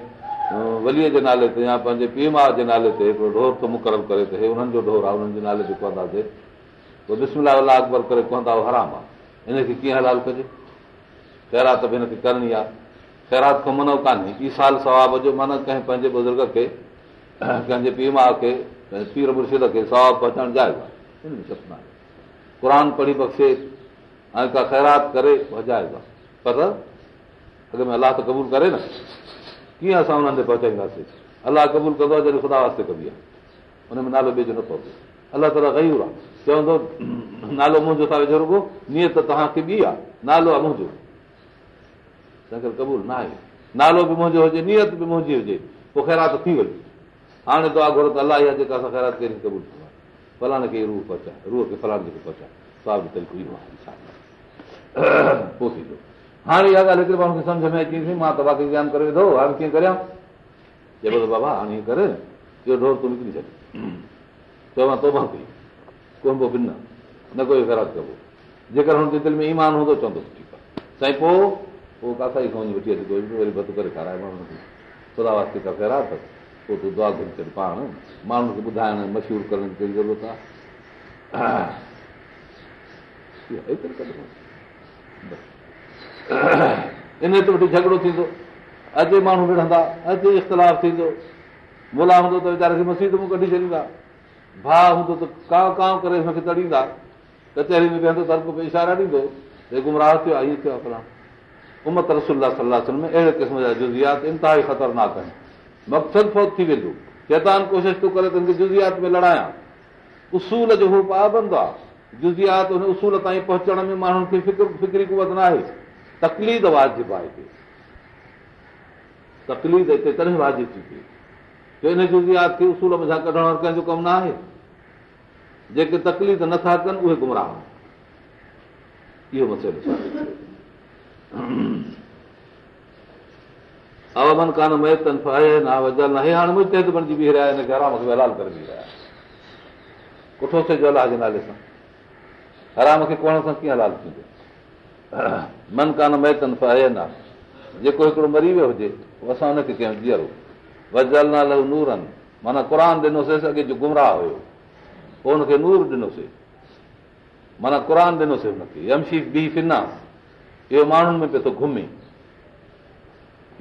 وليءَ جي نالي تي يا پنهنجي پيءُ ماءُ جي نالي تي هڪڙو ڍور ٿو مقرر ڪري ته هي انهن جو ڍور آهي انهن جي نالي تي پونداسين. پوءِ بسملا الا اڪبر ڪري پوندا حرام آهي. هن کي ڪيئن هلال ڪجي؟ خيرات به هن کي ڪرڻي آهي. خيرات کان منو ڪانهي. ئي سال ثواب جو معنيٰ ڪنهن پنهنجي بزرگ کي ڪنهن جي پيءُ ماءُ کي پير مرشد کي ثواب پهچائڻ آهي قر پڙهي بخشي ۽ ڪا خيرات ڪري آهي پر اڳ ۾ الله ته قبول ڪري نه ڪيئن اسان هنن تي پهچائينداسين؟ الله قبول ڪندو آهي جڏهن خدا واسطي ڪبي آهي هن ۾ نالو ٻئي جو نه پهچي الله تالا گيور آهي. چوندو نالو منهنجو ٿا ويجهو رڳو نيت توهان کي ٻي آهي نالو آهي منهنجو. تنهن ڪري قبول نه آهي نالو به منهنجو هجي نيت به منهنجي هجي پوءِ خيرات ٿي وئي. هاڻي دعا گهرو ته الله جيڪا اسان خيرات کي روهه پهچائي روهه کي فلاڻي کي پهچائي اهو پوءِ ٿيندو هاڻي اها ڳالهه هڪڙي ماڻهو کي سمجهه ۾ اچي مان توهان کي گيان ڪري وڌو هاڻي ڪيئن ڪريان چئبو ته بابا هاڻي ائين ڪري؟ اهو ڍور تون نڪري ڇڏ چيو مان توبا ڪئي ڪونه به نه نه ڪوئي خراب ڪبو جيڪر هن جي دل ۾ ايمان هوندو چوندو ٺيڪ آهي سائين پوءِ پوءِ ئي کان وٺي اچي وري ڀت ڪري کارائي ماڻهن کي خدا واسطي ڪا خيرات پوءِ تون دعا گهري ڇڏ پاڻ ماڻهن کي ٻڌائڻ مشهور ڪرڻ جي ڪهڙي ضرورت آهي ان تي وٺي جهڳڙو ٿيندو. اڄ ماڻهو وڙهندا اڄ اختلاف ٿيندو. ملا هوندو ته ويچاري کي مسيد مون ڪڍي ڇڏيندا. ڀاءُ هوندو ته ڪانو ڪانو ڪري هن کي تڙيندا. ڪچهري ۾ ويهندو ته هر اشارا ڏيندو. گمراهه ٿيو آهي ائين ٿيو آهي فلاڻ. امت رسولا صلاح ۾ اهڙي قسم جا جزيات انتها خطرناڪ آهن. مقصد فوت ٿي ويندو. چيتان ڪوشش ٿو ڪري ته هن کي جزيات ۾ لڙايان. اصول جو هو پابندو آهي جزيات هن اصول تائين پهچڻ ۾ ماڻهن کي فڪر فڪري ڪوت نه آهي تڪليف واجب آهي هتي تڪليف هتي تڏهن واجب ٿي ٿئي. جو ان جزيات کي اصول مٿان ڪڍڻ وارو ڪنهن جو ڪم نه آهي. جيڪي تڪليف نٿا ڪن اهي گمراهه اهو مسئلو اومن ڪانه ميتن وجل نه هاڻي منهنجي تي بڻجي بيهه رهيا هن کي حرام کي هلال ڪري بيهه رهيا ڪٺو سي جو جي نالي سان؟ حرام کي ڪون سان ڪيئن هلال ٿيندو من ڪانه ميتن فهن آهي جيڪو هڪڙو مري ويو هجي اسان هن کي ڪيون جيئرو وجل نه لهو نورن معنيٰ قر ڏنوسين اڳي جو گمراهه هيو پوءِ هن کي نور ڏنوسين. معنيٰ قر ڏنوسين هن کي يمشي بي فناس اهو ماڻهن ۾ پيو ٿو گهمي.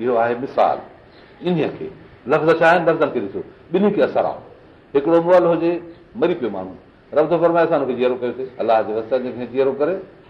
اهو آهي مثال ان کي. لفظ ڇا آهن؟ دردن کي ڏسو. ٻنهي کي اثر آهي هڪڙو مئل هجي مري پيو ماڻهو. رب ته فرمائي اسان هن کي جيئرو ڪيوسين. الله جي وست کي جيئرو ڪري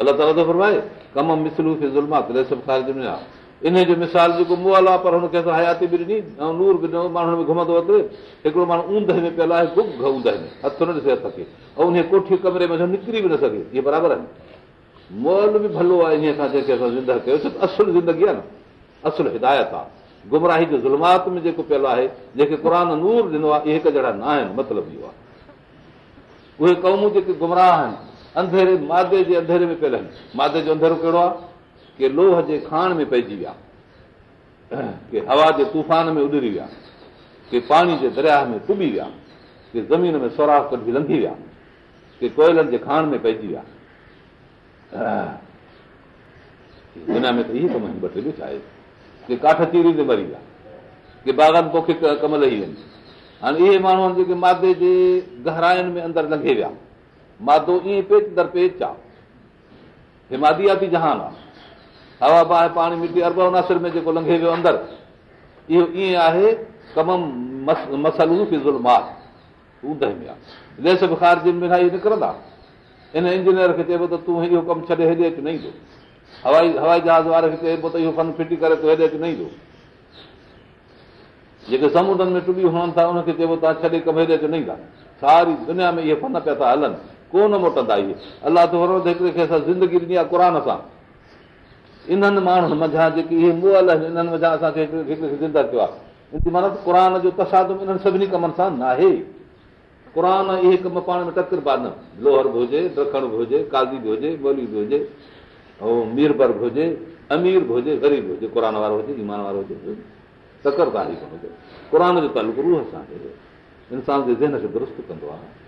الله ۾ آهي ان جو مثال جيڪو مئل آهي پر هن کي اسان حياتي به ڏني ۽ نور به ڏنو ماڻهن ۾ گهمندو هڪڙو ماڻهو اوند ۾ پيل آهي گگ اوند ۾ هٿ نه ڏسي هٿ کي ۽ ان ڪوٺي ڪمري ۾ نڪري به نه سگهي اهي برابر آهن مول به ڀلو آهي ان کان جيڪي زنده ڪيوسين اصل زندگي آهي نه اصل هدايت آهي گمراهي جو ظلمات ۾ جيڪو پيل آهي جيڪي قر نور ڏنو آهي اهي هڪ جهڙا نه آهن مطلب اهو آهي اهي قومون جيڪي گمراهه آهن अंधेरे मादे जे अंधेरे में पियल आहिनि। मादे जो अंधेरो कहिड़ो आहे? के लोह जे खाण में पइजी विया। के हवा जे तूफ़ान में उॾरी विया। के पाणी जे दरिया में टुॿी विया। के ज़मीन में सोराख कढी लंघी विया। के कोयलनि जे खाण में पइजी विया। दुनिया में त इहे कम आहिनि। के काठ चीरी ते मरी विया। के बाग़नि पोखे कम लही आहिनि। हाणे इहे माण्हू जेके मादे जे गहराइनि में अंदरि लंघे विया مادو ائين پيچ در پيچ آهي هي مادياتي جهان آهي هوا باهه پاڻي مٽي ارب ناصر ۾ جيڪو لنگهي ويو اندر اهو ائين آهي ڪمم مسئلو نڪرندا. ان انجنيئر کي چئبو ته تون اهو ڪم ڇڏي هيڏي اچ نه ايندو هوائي هوائي جهاز واري کي چئبو ته اهو فن ڦٽي ڪري تون هيڏي اچ نه ايندو جيڪي سمنڊن ۾ ٽٻي هئن ٿا ان کي چئبو توهان ڇڏي ڪم هيڏي اچ نه ايندا ساري دنيا ۾ اهي فن پيا ٿا هلن ڪونه موٽندا اهي؟ الله ته هڪڙي کي اسان زندگي ڏني آهي قر سان. انهن ماڻهن مٿان جيڪي اهي مئل آهن انهن مٿان اسان کي هڪڙي کي زنده ڪيو آهي. معنيٰ قر جو تصادم انهن سڀني ڪمن سان نه آهي قر اهي ڪم پاڻ ۾ تڪربا نه لوهر به هجي ڏکڻ به هجي ڪازي به هجي ٻولي به هجي ۽ ميربر به هجي امير به هجي غريب هجي قر وارو هجي ايمان وارو هجي تڪربا هجي. قر جو تعلق روهه سان انسان جي ذهن کي درست ڪندو آهي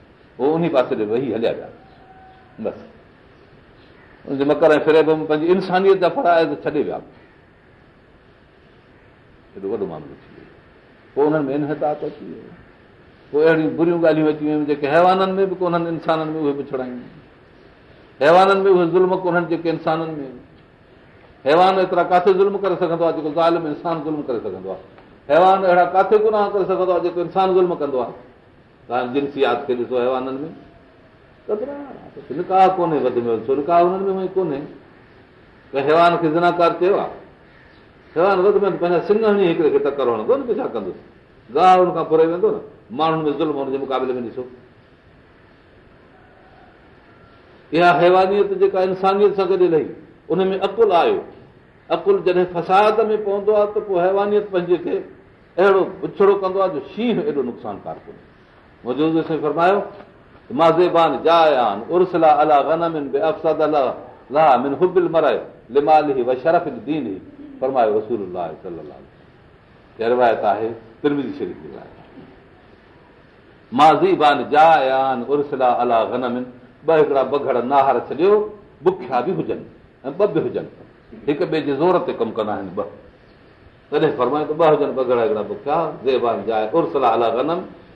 اهو ان پاسي ڏي ويهي هليا پيا. بس. هن جي مڪر ۽ فري به پنهنجي انسانيت جا فرائي ته ڇڏي ويا. هيڏو وڏو معاملو ٿي ويو. پوءِ هنن ۾ انحطاط اچي ويو. پوءِ اهڙيون بريون ڳالهيون اچي ويون جيڪي حيوانن ۾ به ڪونهن انسانن ۾ اهي به ڇڙايون. حيوانن ۾ اهي ظلم ڪونهن جيڪي انسانن ۾. حيوان ايترا ڪٿي ظلم ڪري سگهندو آهي جيڪو زال ۾ انسان ظلم ڪري سگهندو آهي. حيوان اهڙا ڪٿي گناهه ڪري سگهندو آهي جيڪو انسان ظلم ڪندو آهي توهان جنسيات کي ڏسو حيوانن ۾. نڪاح ڪونهي وڌ ۾؟ وڌ نڪاح هنن ۾ ڪونهي حيوان کي زناڪار چيو آهي حيوان وڌ ۾ پنهنجا هڻي هڪڙي کي تڪر هڻندو نه ڇا ڪندس گاهه هن کان پري ويندو نه ماڻهن ۾ ظلم هن جي مقابلي ۾ ڏسو اها هيوانيت جيڪا انسانيت سان گڏ رهي ان ۾ عقل آيو. عقل جڏهن فساد ۾ پوندو آهي ته پوءِ هيوانيت پنهنجي کي اهڙو بڇڙو ڪندو آهي جو شينهن ايڏو نقصانڪار ڪونهي موجود فرمايو مازيبان جايان ارسلا الا گنمن بي افساد الا لا من هبل مرائي لمال هي و شرف دين هي فرمايو رسول صلاح روايت آهي ترمجي شريف روايت مازيبان جايان ارسلا الا گنمن ٻه هڪڙا بگهڙ ناهر ڇڏيو بکيا به هجن ۽ ٻه به هجن. هڪ ٻئي جي زور تي ڪم ڪندا آهن ٻه تڏهن فرمائي ته ٻه هجن بگهڙ هڪڙا بکيا زيبان جائي ارسلا الا گنم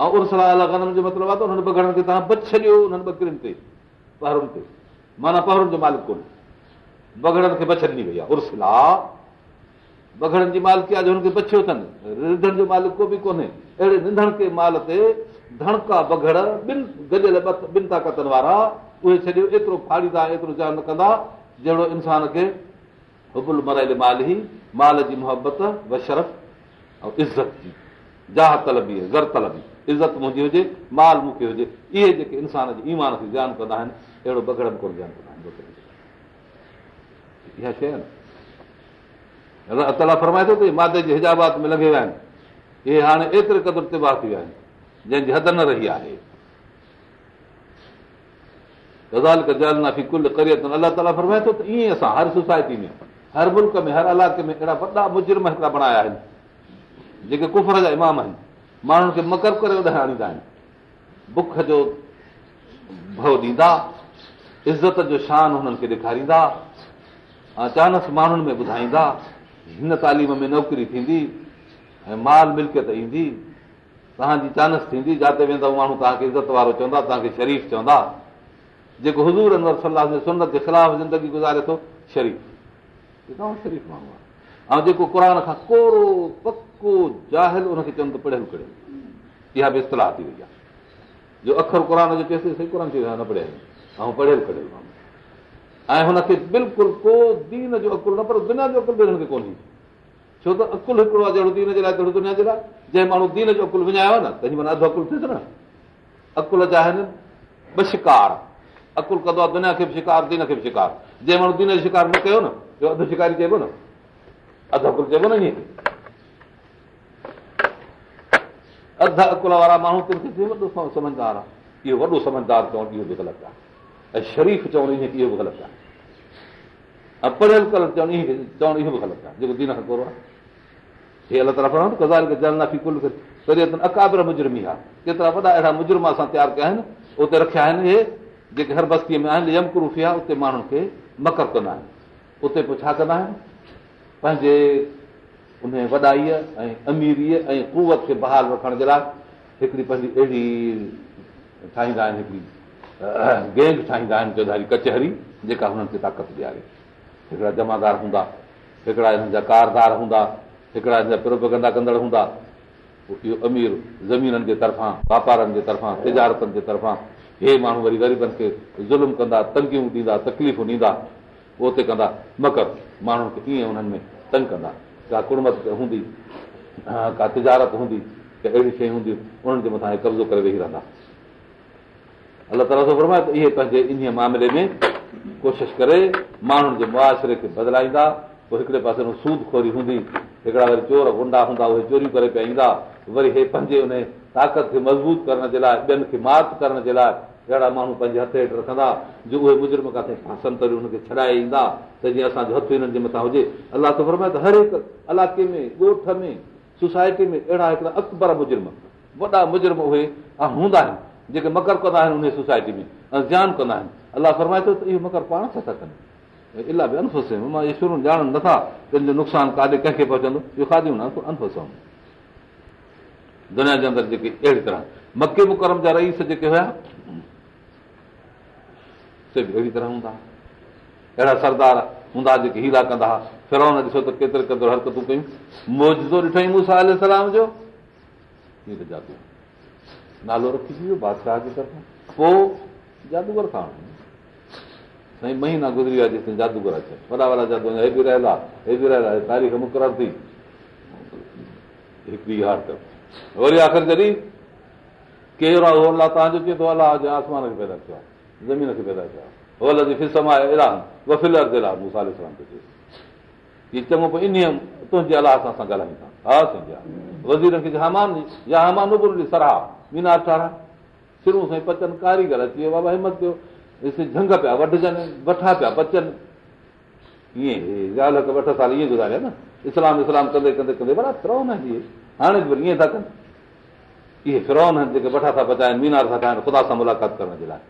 ۽ ار صلاح ڪن جو مطلب آهي ته هنن بگهڙن کي توهان بچ ڇڏيو هنن ٻڪرين تي پهرن تي معنيٰ پهرن جو مالڪ ڪونهي بگهڙن کي ڏني وئي آهي ارسلا بگهڙن جي مالڪي آهي جو هن کي بچيو اٿن رڍن جو مالڪ ڪو به ڪونهي اهڙي ننڌڻ ڪي مال تي ڌڻڪا بگهڙ ٻن گڏيل ٻن طاقتن وارا اهي ڇڏيو ايترو ايترو جان ڪندا جهڙو انسان کي هبل مرايل مال ئي مال جي محبت بشرف ۽ عزت جي. جاهه طلبي زر طلبي عزت منهنجي هجي مال مون کي هجي. اهي جيڪي انسان جي ايمان کي ڌيان ڪندا آهن اهڙو بگڙن ڪونه ڌيان ڪندا آهن اها شيءِ الا فرمائي ٿو ته مادي جي هجابات ۾ لڳي ويا آهن. اهي هاڻي ايتري قدر تباهه ٿي ويا آهن جنهن جي حد نه رهي آهي. ڪل الله تالا فرمائي ٿو ته ائين اسان هر سوسائٽي ۾ هر ملڪ ۾ هر علائقي ۾ اهڙا وڏا مجرم هڪڙا بڻايا آهن جيڪي ڪفر جا امام آهن ماڻهن کي مڪر ڪري اوڏي آڻيندا آهن. بک جو ڀؤ ڏيندا عزت جو شان هنن کي ڏيکاريندا ۽ چانس ماڻهن ۾ ٻڌائيندا هن تعليم ۾ نوڪري ٿيندي ۽ مال ملڪيت ايندي توهان جي چانس ٿيندي جتي ويندو ماڻهو توهان کي عزت وارو چوندا توهان کي شريف چوندا. جيڪو حضور انور صلاح سنت جي خلاف زندگي گذاري ٿو شريف. شريف ماڻهو آهي. ۽ جيڪو قر کان ڪورو پڪو جاهل هن کي چون ته پڙهيل ڪڙهيل اها به اصطلاح ٿي وئي آهي. جو اکر قر جو چئيس صحيح قر نه پڙهيل ۽ پڙهيل ڪڙهيل ماڻهو. ۽ هن کي بلڪل ڪو دين جو عقل نه پر دنيا جو عقل به هن کي ڪونهي ڇو ته عقل هڪڙو آهي جهڙو دين جي لاءِ تهڙو دنيا جي لاءِ. جنهن ماڻهو دين جو عقل وڃايو نه تنهنجي معنيٰ اڌ عقل ٿئيس نه. عقل جا آهن ٻه شڪار. عقل ڪندو آهي دنيا کي به شڪار دين کي به شڪار. جنهن ماڻهو دين جو شڪار نه ڪيو نه اڌ شڪاري چئبو نه. اڌ عقل چئبو نه ائين اهو وڏو سمجهدار چوڻ اهو به غلط آهي. ۽ شريف چوڻ اهو به غلط آهي. ڪيترا وڏا اهڙا مجرم اسان تيار ڪيا آهن اتي رکيا آهن جيڪي هر بستيءَ ۾ آهن يمڪروفي آهي اتي ماڻهن کي مڪر ڪندا آهن. اتي پوءِ ڇا ڪندا آهن؟ پنهنجي ان وڏائيءَ ۽ اميريءَ ۽ ڪوت کي بحال رکڻ جي لاءِ هڪڙي پنهنجي اهڙي ٺاهيندا آهن هڪڙي گينگ ٺاهيندا آهن چوڌاري ڪچهري جيڪا هنن کي طاقت ڏياري هڪڙا جمادار هوندا هڪڙا هنن جا ڪاردار هوندا هڪڙا هن جا پربگندا ڪندڙ هوندا. اهو امير زمينن جي طرفان واپارن جي طرفان تجارتن جي طرفان هي ماڻهو وري غريبن کي ظلم ڪندا تنگيون ڏيندا تڪليفون ڏيندا اتي ڪندا مڪر ماڻهن کي ڪيئن هنن ۾ تنگ ڪندا ڪا ڪڙمت هوندي. ڪا تجارت هوندي ڪا اهڙي شيون هونديون انهن جي مٿان قبضو ڪري ويهي رهندا. الله تالا فرمائي ته اهي پنهنجي ان معاملي ۾ ڪوشش ڪري ماڻهن جي معاشري کي بدلائيندا پوءِ هڪڙي پاسي ۾ سود خوري هوندي هڪڙا وري چور غنڊا هوندا اهي چوريون ڪري پيا ايندا وري هي پنهنجي ان طاقت کي مضبوط ڪرڻ جي لاءِ ٻين کي مات ڪرڻ جي لاءِ اهڙا ماڻهو پنهنجي هٿ هيٺ رکندا جو اهي بزرگ ڪٿي سنتريون هن کي ڇڏائي ايندا ته جيئن اسان جو هٿ هنن جي مٿان هجي. الله ته فرمائي ته هر هڪ علائقي ۾ ڳوٺ ۾ سوسائٽي ۾ اهڙا هڪڙا اڪبر مجرم وڏا مجرم اهي هوندا آهن جيڪي مڪر ڪندا آهن ان سوسائٽي ۾۽ ڌيان ڪندا آهن. الله فرمائي ٿو ته اهو مڪر پاڻ ڇا ٿا ڪن؟ الاهه انفس مان اهي شروع ڄاڻن نٿا ڪنهن جو نقصان ڪاڏي ڪنهن کي پهچندو؟ اهو کاديون نه انفس دنيا جي اندر جيڪي اهڙي طرح مڪي مڪرم جا رئيس جيڪي هئا اهڙي سردار هوندا جيڪي هيرا ڪندا حرڪتون نالو رکي ڇڏيو بادشاهه جي طرفان. پوءِ جادوگر کان سائين مهينا گذري ويا جادوگر اچي وڏا وڏا جادو رهيل آهي تاريخ مقرر ٿي. هڪڙي هار ڪر وري آخر جڏهن ڪير الله توهان جو چئي ٿو جي آسمان کي پيدا ڪيو آهي زمين کي پيدا ڪيو آهي هول جي فسم آهي ايران وفلر جي لاءِ مون سال کي چئي هيءَ چڱو تنهنجي الله سان ها سائين وزير کي همان يا همان ٺارا سرون سائين پچن ڪاريگر اچي ويو بابا همت ڪيو جهنگ پيا وڍجن وٺان پيا پچن ائين ڳالهه هڪ وٺ سال ائين گذاريا نه اسلام اسلام ڪندي ڪندي ڪندي فرون اهي هاڻي ائين ٿا ڪن اهي فرون آهن جيڪي وٺان ٿا پچائن مينار ٿا ٺاهين خدا سان ملاقات ڪرڻ جي لاءِ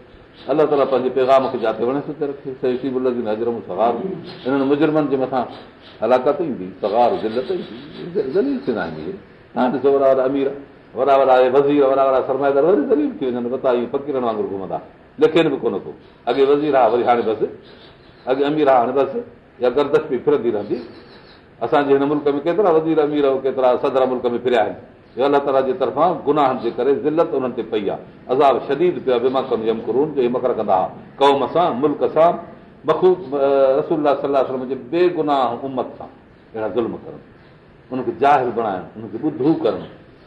الله تالا پنهنجي پيگام کي جاتي وڻي سٺي رکي هزرم سگار. هنن مجرمن جي مٿان هلاڪت ايندي سگار ذلت ايندي ڏسو وڏا وڏا امير وڏا وڏا وزير وڏا وڏا سرمائيدار وري ٿي وڃن فقيرن وانگر گهمندا. لکن به ڪونه ڪو اڳي وزير آهي وري هاڻي بس. اڳي امير آهي هاڻي بس. يا گردش به ڦرندي رهندي. اسان جي هن ملڪ ۾ ڪيترا وزير امير ڪيترا صدر ملڪ ۾ فريا آهن اهو الله تالا جي طرفان گناهن جي ڪري ذلت انهن تي پئي آهي. عذاب شديد پيو آهي بيما ڪم ڪرون جو مڪر ڪندا هئا قوم سان ملڪ سان مکوب رسول صلاح جي بيگناهه امت سان اهڙا ظلم ڪرن. ان کي ظاهر بڻائن ان کي ٻڌو ڪن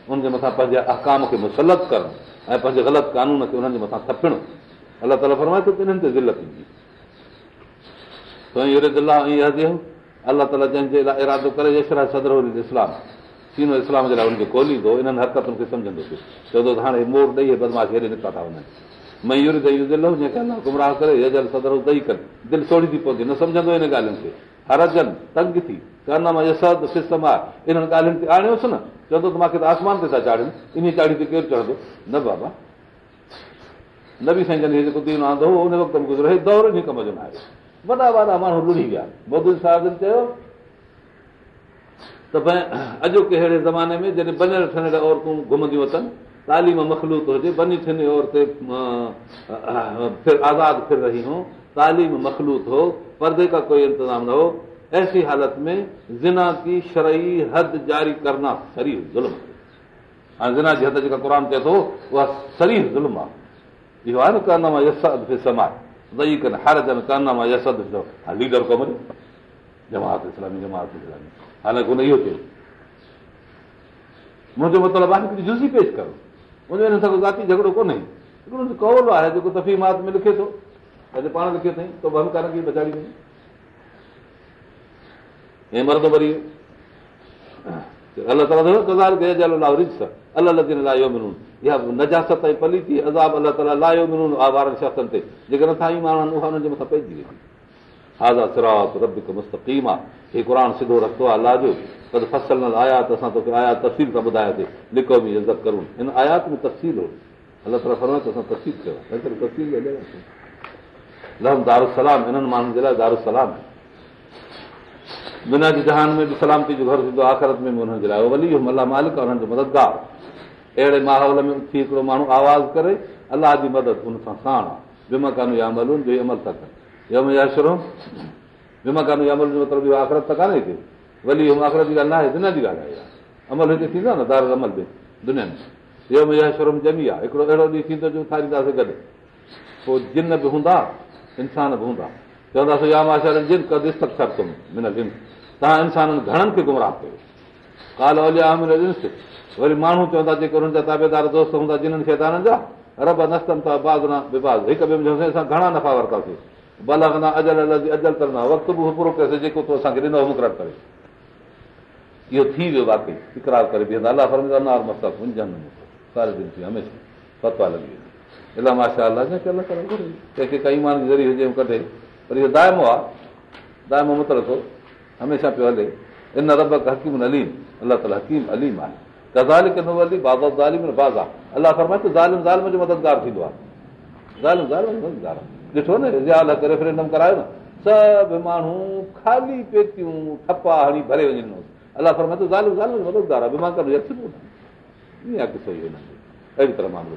ان جي مٿان پنهنجي اهڪام کي مسلت ڪن ۽ پنهنجي غلط قانون کي انهن جي مٿان ٿپڻو. الله تالا فرمائي ٿو انهن تي دلت ايندي الله تالا جنهن جي لاءِ ارادو ڪري يشرا صدر اسلام سينو اسلام جي لاءِ هن کي کوليندو انهن هرڪتن کي سمجهندو چوندو ته هاڻي مور ڏيئي بدمعاش هيڏي نڪتا ٿا وڃن ميور دل جنهن کي الله گمراهه ڪري يجل صدر ڏيئي ڪري دل سوڙي ٿي پوندي نه سمجهندو ان ڳالهين کي هرجن تنگ ٿي ڪرنا يسد سسٽم آهي انهن ڳالهين کي آڻيوس نه چوندو ته مون کي ته آسمان تي ٿا چاڙهين ان چاڙهي تي ڪير چڙهندو نه بابا نه به سائين جن جيڪو دين آندو هو ان وقت ۾ گزرو هي دور ان ڪم جو نه آهي وڏا وڏا ماڻهو لڙي ويا مودي صاحبن چيو ته ڀئي اڄوڪي اهڙي زماني ۾ جڏهن بنيل ٺهيل عورتون گهمنديون اٿن تعليم مکلوت هجي بني ٺني اورتين آزاد ڦر رهي هون تعليم مکلوت هو پردي ڪا ڪوئي انتظام نه هو ايسي حالت ۾ زنا ڪه شرئي حد جاري ڪرنا شرير ظلم. هاڻي زنا جي حد جيڪا قر چئي ٿو اها شرير ظلم آهي. اهو آهي نه ڪرڻ مان يسد سماج هر جن ڪرڻ مان يسد ليڊر ڪونه اسلامي جماعت اسلامي حالانڪه هن اهو چيو منهنجو مطلب آهي هڪڙي جزي پيش ڪرو. منهنجو هن سان ذاتي جهڳڙو ڪونهي هڪڙو ڪول آهي جيڪو تفيمات ۾ لکي ٿو اڄ پاڻ لکيو اٿئي ته بهمڪار کي بچاڙي وڃي هي. مرد وري الله تالا اها نجاست ۽ پلي ٿي عذاب الله تالا لايو منون وارن شخصن تي. جيڪي نٿا ئي ماڻهو آهن اها هن جي مٿان پئجي ويندي هازا صراط رب مستقيم آهي هي قر سڌو رکندو آهي لاجو ڪد فصل نه آيات اسان توکي آيات تفصيل سان ٻڌايوسين لڪو به عزت ڪرون هن آيات ۾ تفصيل هو الله تالا فرمائي ته اسان تفصيل ڪيو تفصيل لهم دارسلام هنن ماڻهن جي لاءِ دارسلام دنيا جي جهان ۾ به سلامتي جو گهر ٿيندو آخرت ۾ به هنن جي لاءِ ولي الله مالڪ آهي جو مددگار اهڙي ماحول ۾ اٿي هڪڙو ماڻهو آواز ڪري الله جي مدد هن سان ساڻ آهي بما ڪانو يا عمل جو عمل ٿا ڪن يم يا شروع بما ڪانو عمل جو مطلب اهو آخرت ته ڪانهي هتي ولي آخرت جي ڳالهه نه آهي دنيا جي ڳالهه آهي عمل هتي ٿيندو آهي نه دار عمل به دنيا ۾ يم يا شروع ڄمي آهي هڪڙو اهڙو ڏينهن ٿيندو جو اٿارينداسين گڏ پوءِ جن به هوندا انسان به هوندا چونداسين مان توهان انسانن گهڻن کي گمراهه ڪيو وري ماڻهو چوندا جيڪي هنن جا تابيدار دوست هوندا جنهن جا رب نستن ٿا بازنا وباز هڪ ٻئي ۾ اسان گهڻا نفا ورتاسين ڪندا اجل اجل ترندا وقت به پورو ڪيوسين جيڪو تون اسان کي ڏنو مقرر ڪري اهو ٿي ويو واقعي اڪرار ڪري بيهندا الله فرمار مستڪ ساري دن ٿي هميشه فتوا لڳي ويندي الاهي ماشا الله ڪنهن کي ڪئي ماڻهو ذريعي هجي ڪڍي پر اهو دائمو آهي دائمو ٿو هميشه پيو هلي ان رب حڪيم اليم الله تالا حڪيم اليم آهي گزال ڪندو علي بازا ظالم بازا الله فرمائي ته ظالم ظالم جو مددگار ٿيندو آهي ظالم ظالم مددگار ڏٺو نه ريال ريفرينڊم ڪرايو نه. سڀ ماڻهو خالي پيتيون ٺپا هڻي ڀري وڃن الله فرمائي ته ظالم ظالم جو مددگار آهي بيمار ڪر ائين آهي قصو اهڙي طرح معاملو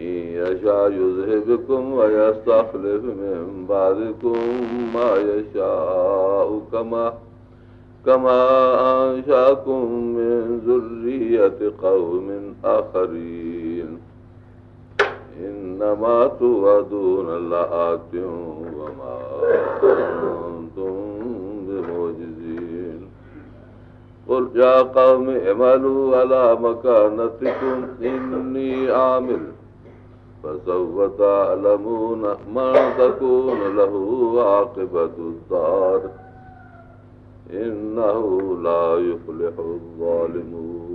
يشاء يذهبكم ويستخلف من بعدكم ما يشاء كما كما أنشأكم من ذرية قوم آخرين. إنما توعدون لآت وما أنتم بمعجزين. قل يا قوم اعملوا على مكانتكم إني عامل فسوف تعلمون من تكون له عاقبة الدار إنه لا يفلح الظالمون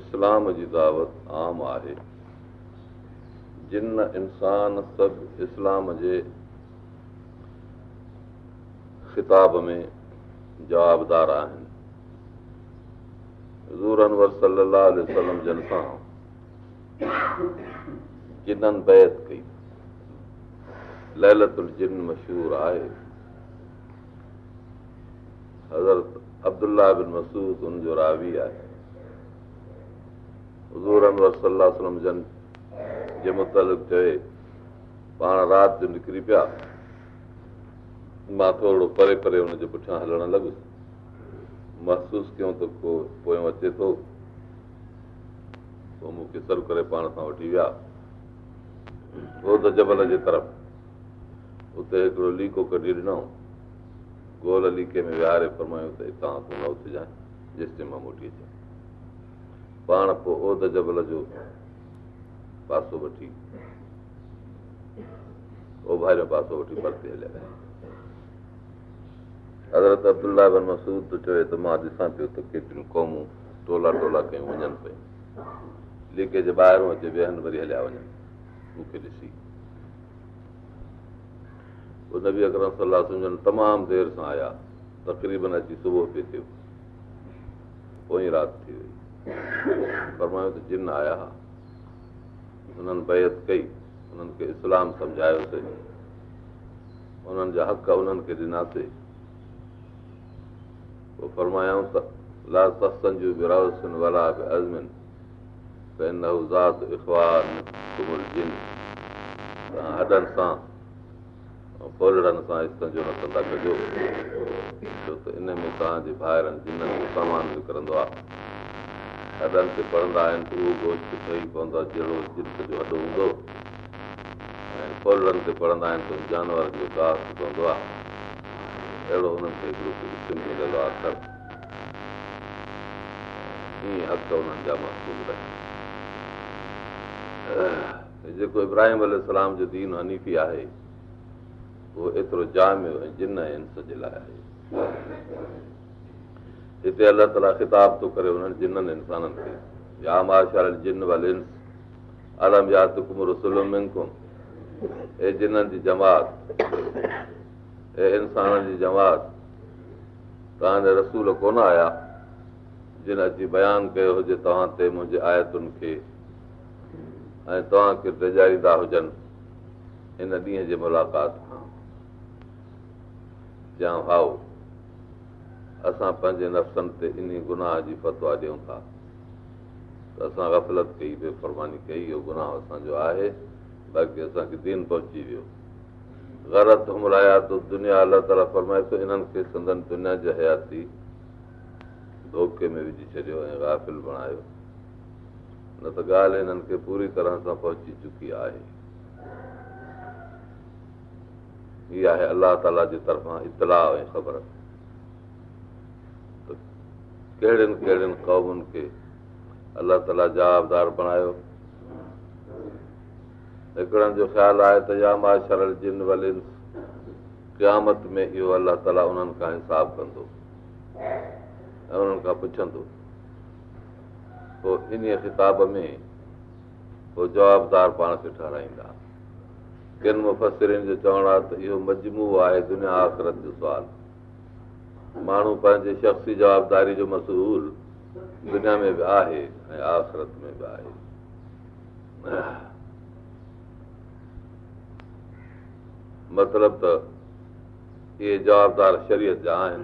इस्लाम जी दावत आम आहे जिन इंसान सभु इस्लाम जे خطاب ۾ جوابدار آهن حضور انور صلاح وسلم جن سان جنن بيت ڪئي ليلتل جن مشهور آهي حضرت ابدلا بن مسود ان جو راوي آهي حضور انور صلاح وسلم جن جي متالق چئي پاڻ رات جو نڪري پيا مان ٿورو پري پري هن جي پٺيان هلڻ لڳس. محسوس ڪيون ته ڪو پويون اچي ٿو. پوءِ مون کي سر ڪري پاڻ سان وٺي ويا. ته جبل جي طرف. اتي هڪڙو ليڪو ڪڍي ڏنو گول ليڪي ۾ ويهاري فرمايو ته هتان تون نه اٿجانئ جيستائين مان موٽي اچان پاڻ پوءِ اود جبل جو پاسو وٺي اوڀا جو پاسو وٺي پرتي هليا حضرت ابدلا بن مسود چئي ته مان ڏسان پيو ته ڪيتريون قومون ٽولا ٽولا ڪيون وڃن پيون ليڪي جي ٻاهرون اچي ويهن وري هليا وڃن مون کي ڏسي پوءِ نبي اڪرم صلاح سمجهن تمام دير سان آيا تقريبن اچي صبح پيو ٿيو پوءِ رات ٿي وئي فرمايو ته جن آيا هئا انهن بيت ڪئي انهن کي اسلام سمجهايوسين انهن جا حق انهن کي ڏناسين پوءِ فرمايون ته لا ستسنجو برائسن ولا ازمن ته ان ذات اخبار جن توهان هڏن سان فولڙن سان استنجو نه ڪندا ڪجو ڇو ته ان ۾ توهان جي ٻاهرن جنن جو سامان وڪرندو آهي هڏن تي پڙهندا آهن ته اهو گوشت ٺهي پوندو آهي جهڙو جت جو هڏو هوندو ۽ فولڙن تي پڙهندا آهن ته جانور جو گهاس پوندو آهي اهڙو هنن کي هڪڙو مليل آهي اکر ائين حق هنن جا محفوظ رهي جيڪو ابراهيم الارم جو دين هنيفي آهي اهو ايترو جام ۽ جن انس جي لاءِ آهي هتي الله تالا خطاب ٿو ڪري انهن جنن انسانن کي يا ماشال جن وال انس عالم ياد ڪمر ڪم ۽ جنن جي جماعت ۽ انسانن جي جماعت توهان جا رسول ڪونه آيا جن اچي بيان ڪيو هجي توهان تي منهنجي آيتن کي ۽ توهان کي ٽيجاريندا هجن ان ڏينهن جي ملاقات کان جا ڀاءُ اسان پنهنجي نفسن تي ان گناهه جي فتوا ڏيون ٿا ته اسان گفلت ڪئي بيفرماني ڪئي اهو گناهه اسان جو آهي باقي اسان کي دين پهچي ويو غلط همرايا ته دنيا الله تالا فرمائي ٿو انهن کي سندن دنيا جي حياتي ڌوکي ۾ وجهي ڇڏيو ۽ گافل بڻايو نه ته ڳالهه هنن کي پوري طرح سان پهچي چڪي آهي هيءَ آهي الله تالا جي طرفان اطلاع ۽ خبر ته ڪهڙين ڪهڙين قومن کي الله تالا جوابدار بڻايو هڪڙن جو خيال آهي ته يا مان شرل جن ول قيامت ۾ اهو الله تالا انهن کان حساب ڪندو ۽ انهن کان پڇندو. پوءِ ان خطاب ۾ پوءِ جوابدار پاڻ کي ٺهرائيندا. ڪن مفسرن جو چوڻ آهي ته اهو مجمو آهي دنيا آخرت جو سوال. ماڻهو پنهنجي شخصي جوابداري جو مسول دنيا ۾ به آهي ۽ آخرت ۾ به آهي مطلب ته اهي جوابدار شرييت جا آهن.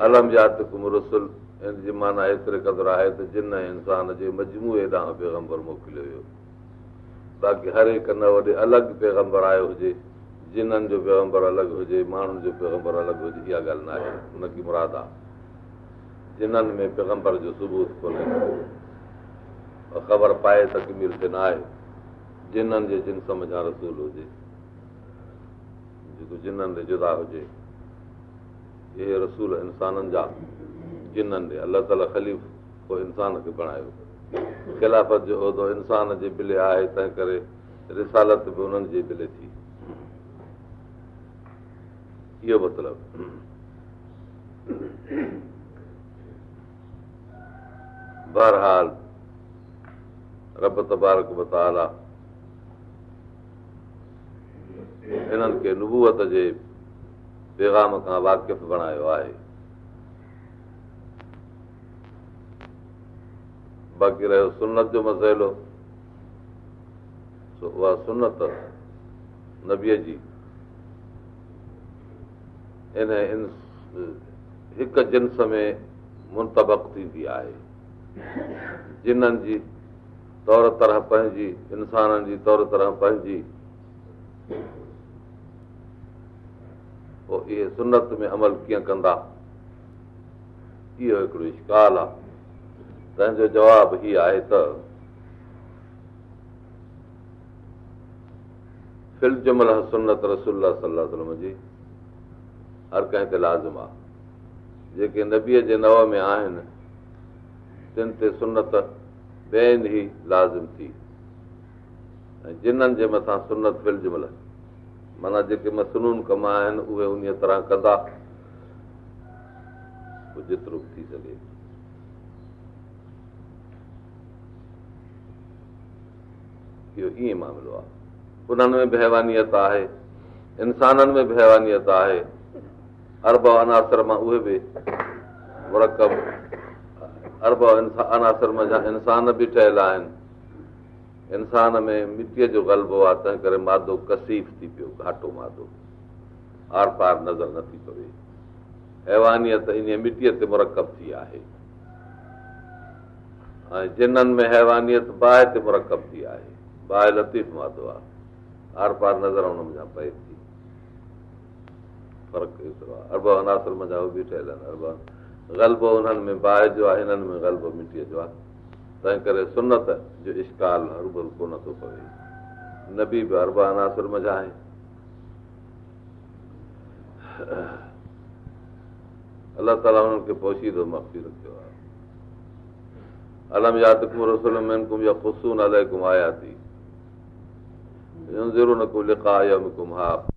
الم جات رسل هن جي معنيٰ ايتري قدر آهي ته جن انسان جي مجموعي ڏانهن پيگمبر موڪليو هيو. باقي هر هڪ نه وڏي الڳ پيگمبر آيو هجي جنن جو پيگمبر الڳ هجي ماڻهن جو پيگمبر الڳ هجي اها ڳالهه نه آهي هن جي مراد آهي. جنهن ۾ پيگمبر جو ثبوت ڪونهي. خبر پائي ته ڪمل تي نه آهي جنن جي جن سمجها رسول هجي جيڪو جنن جدا هجي اهي رسول انسانن جا جنن الله تالا خليف پوءِ انسان کي بڻايو. خلافت جو عهدو انسان جي بلي آهي تنهن ڪري رسالت به انهن جي بلي ٿي. اهو مطلب. بهرحال رب تبارڪ بتالا هنن کي نبوئت جي پيگام کان واقف بڻايو آهي. باقي رهيو سنت جو مسئلو. اها سنت نبيءَ جي. ان هڪ جنس ۾ منتبڪ ٿيندي آهي. جنهن جي طور طرح پنهنجي انسانن جي طور طرح پنهنجي پوءِ اهي سنت ۾ عمل ڪيئن ڪندا. اهو هڪڙو اشڪال آهي تنهن جو جواب هيءَ آهي ته فل جمل سنت رسولا سلم جي هر ڪنهن تي لازم آهي جيڪي نبيءَ جي نو ۾ آهن تن تي سنت ئي لازم ٿي. ۽ جنهن جي مٿان سنت فل جمل معنيٰ جيڪي مسنون ڪم آهن اهي ان طرح ڪندا جيترو به ٿي سگهي اهو ائين معاملو آهي انهن ۾ به هيوانيت آهي انسانن ۾ به هيوانيت آهي ارب عناصر مان اهي به مرڪب ارب عناصر مان جا انسان به ٺهيل آهن انسان ۾ مٽيءَ جو غلبو آهي تنهن ڪري مادو ڪثيف ٿي پيو گهاٽو مادو. آر پار نظر نٿي پوي. هيوانيت ان مٽيءَ تي مرڪب ٿي آهي. ۽ جنهن ۾ هيوانيت باهه تي مرڪب ٿي آهي. باهه لطيف مادو آهي. آر پار نظر هن پئي ٿي. فرق ايترو آهي. غلبو انهن ۾ باهه جو آهي هنن ۾ غلبو مٽيءَ جو آهي تنهن ڪري سنت جو اشڪال هروڀرو ڪونه ٿو پوي. نه به ارب عناصر مزا آهي. الله تالا هنن کي پوشيدو مفي رکيو آهي. الم ياد ڪم رسل ۾ يا خسون الائي ڪم آيا ٿي ضرور نه ڪو لکا آيا ڪم ها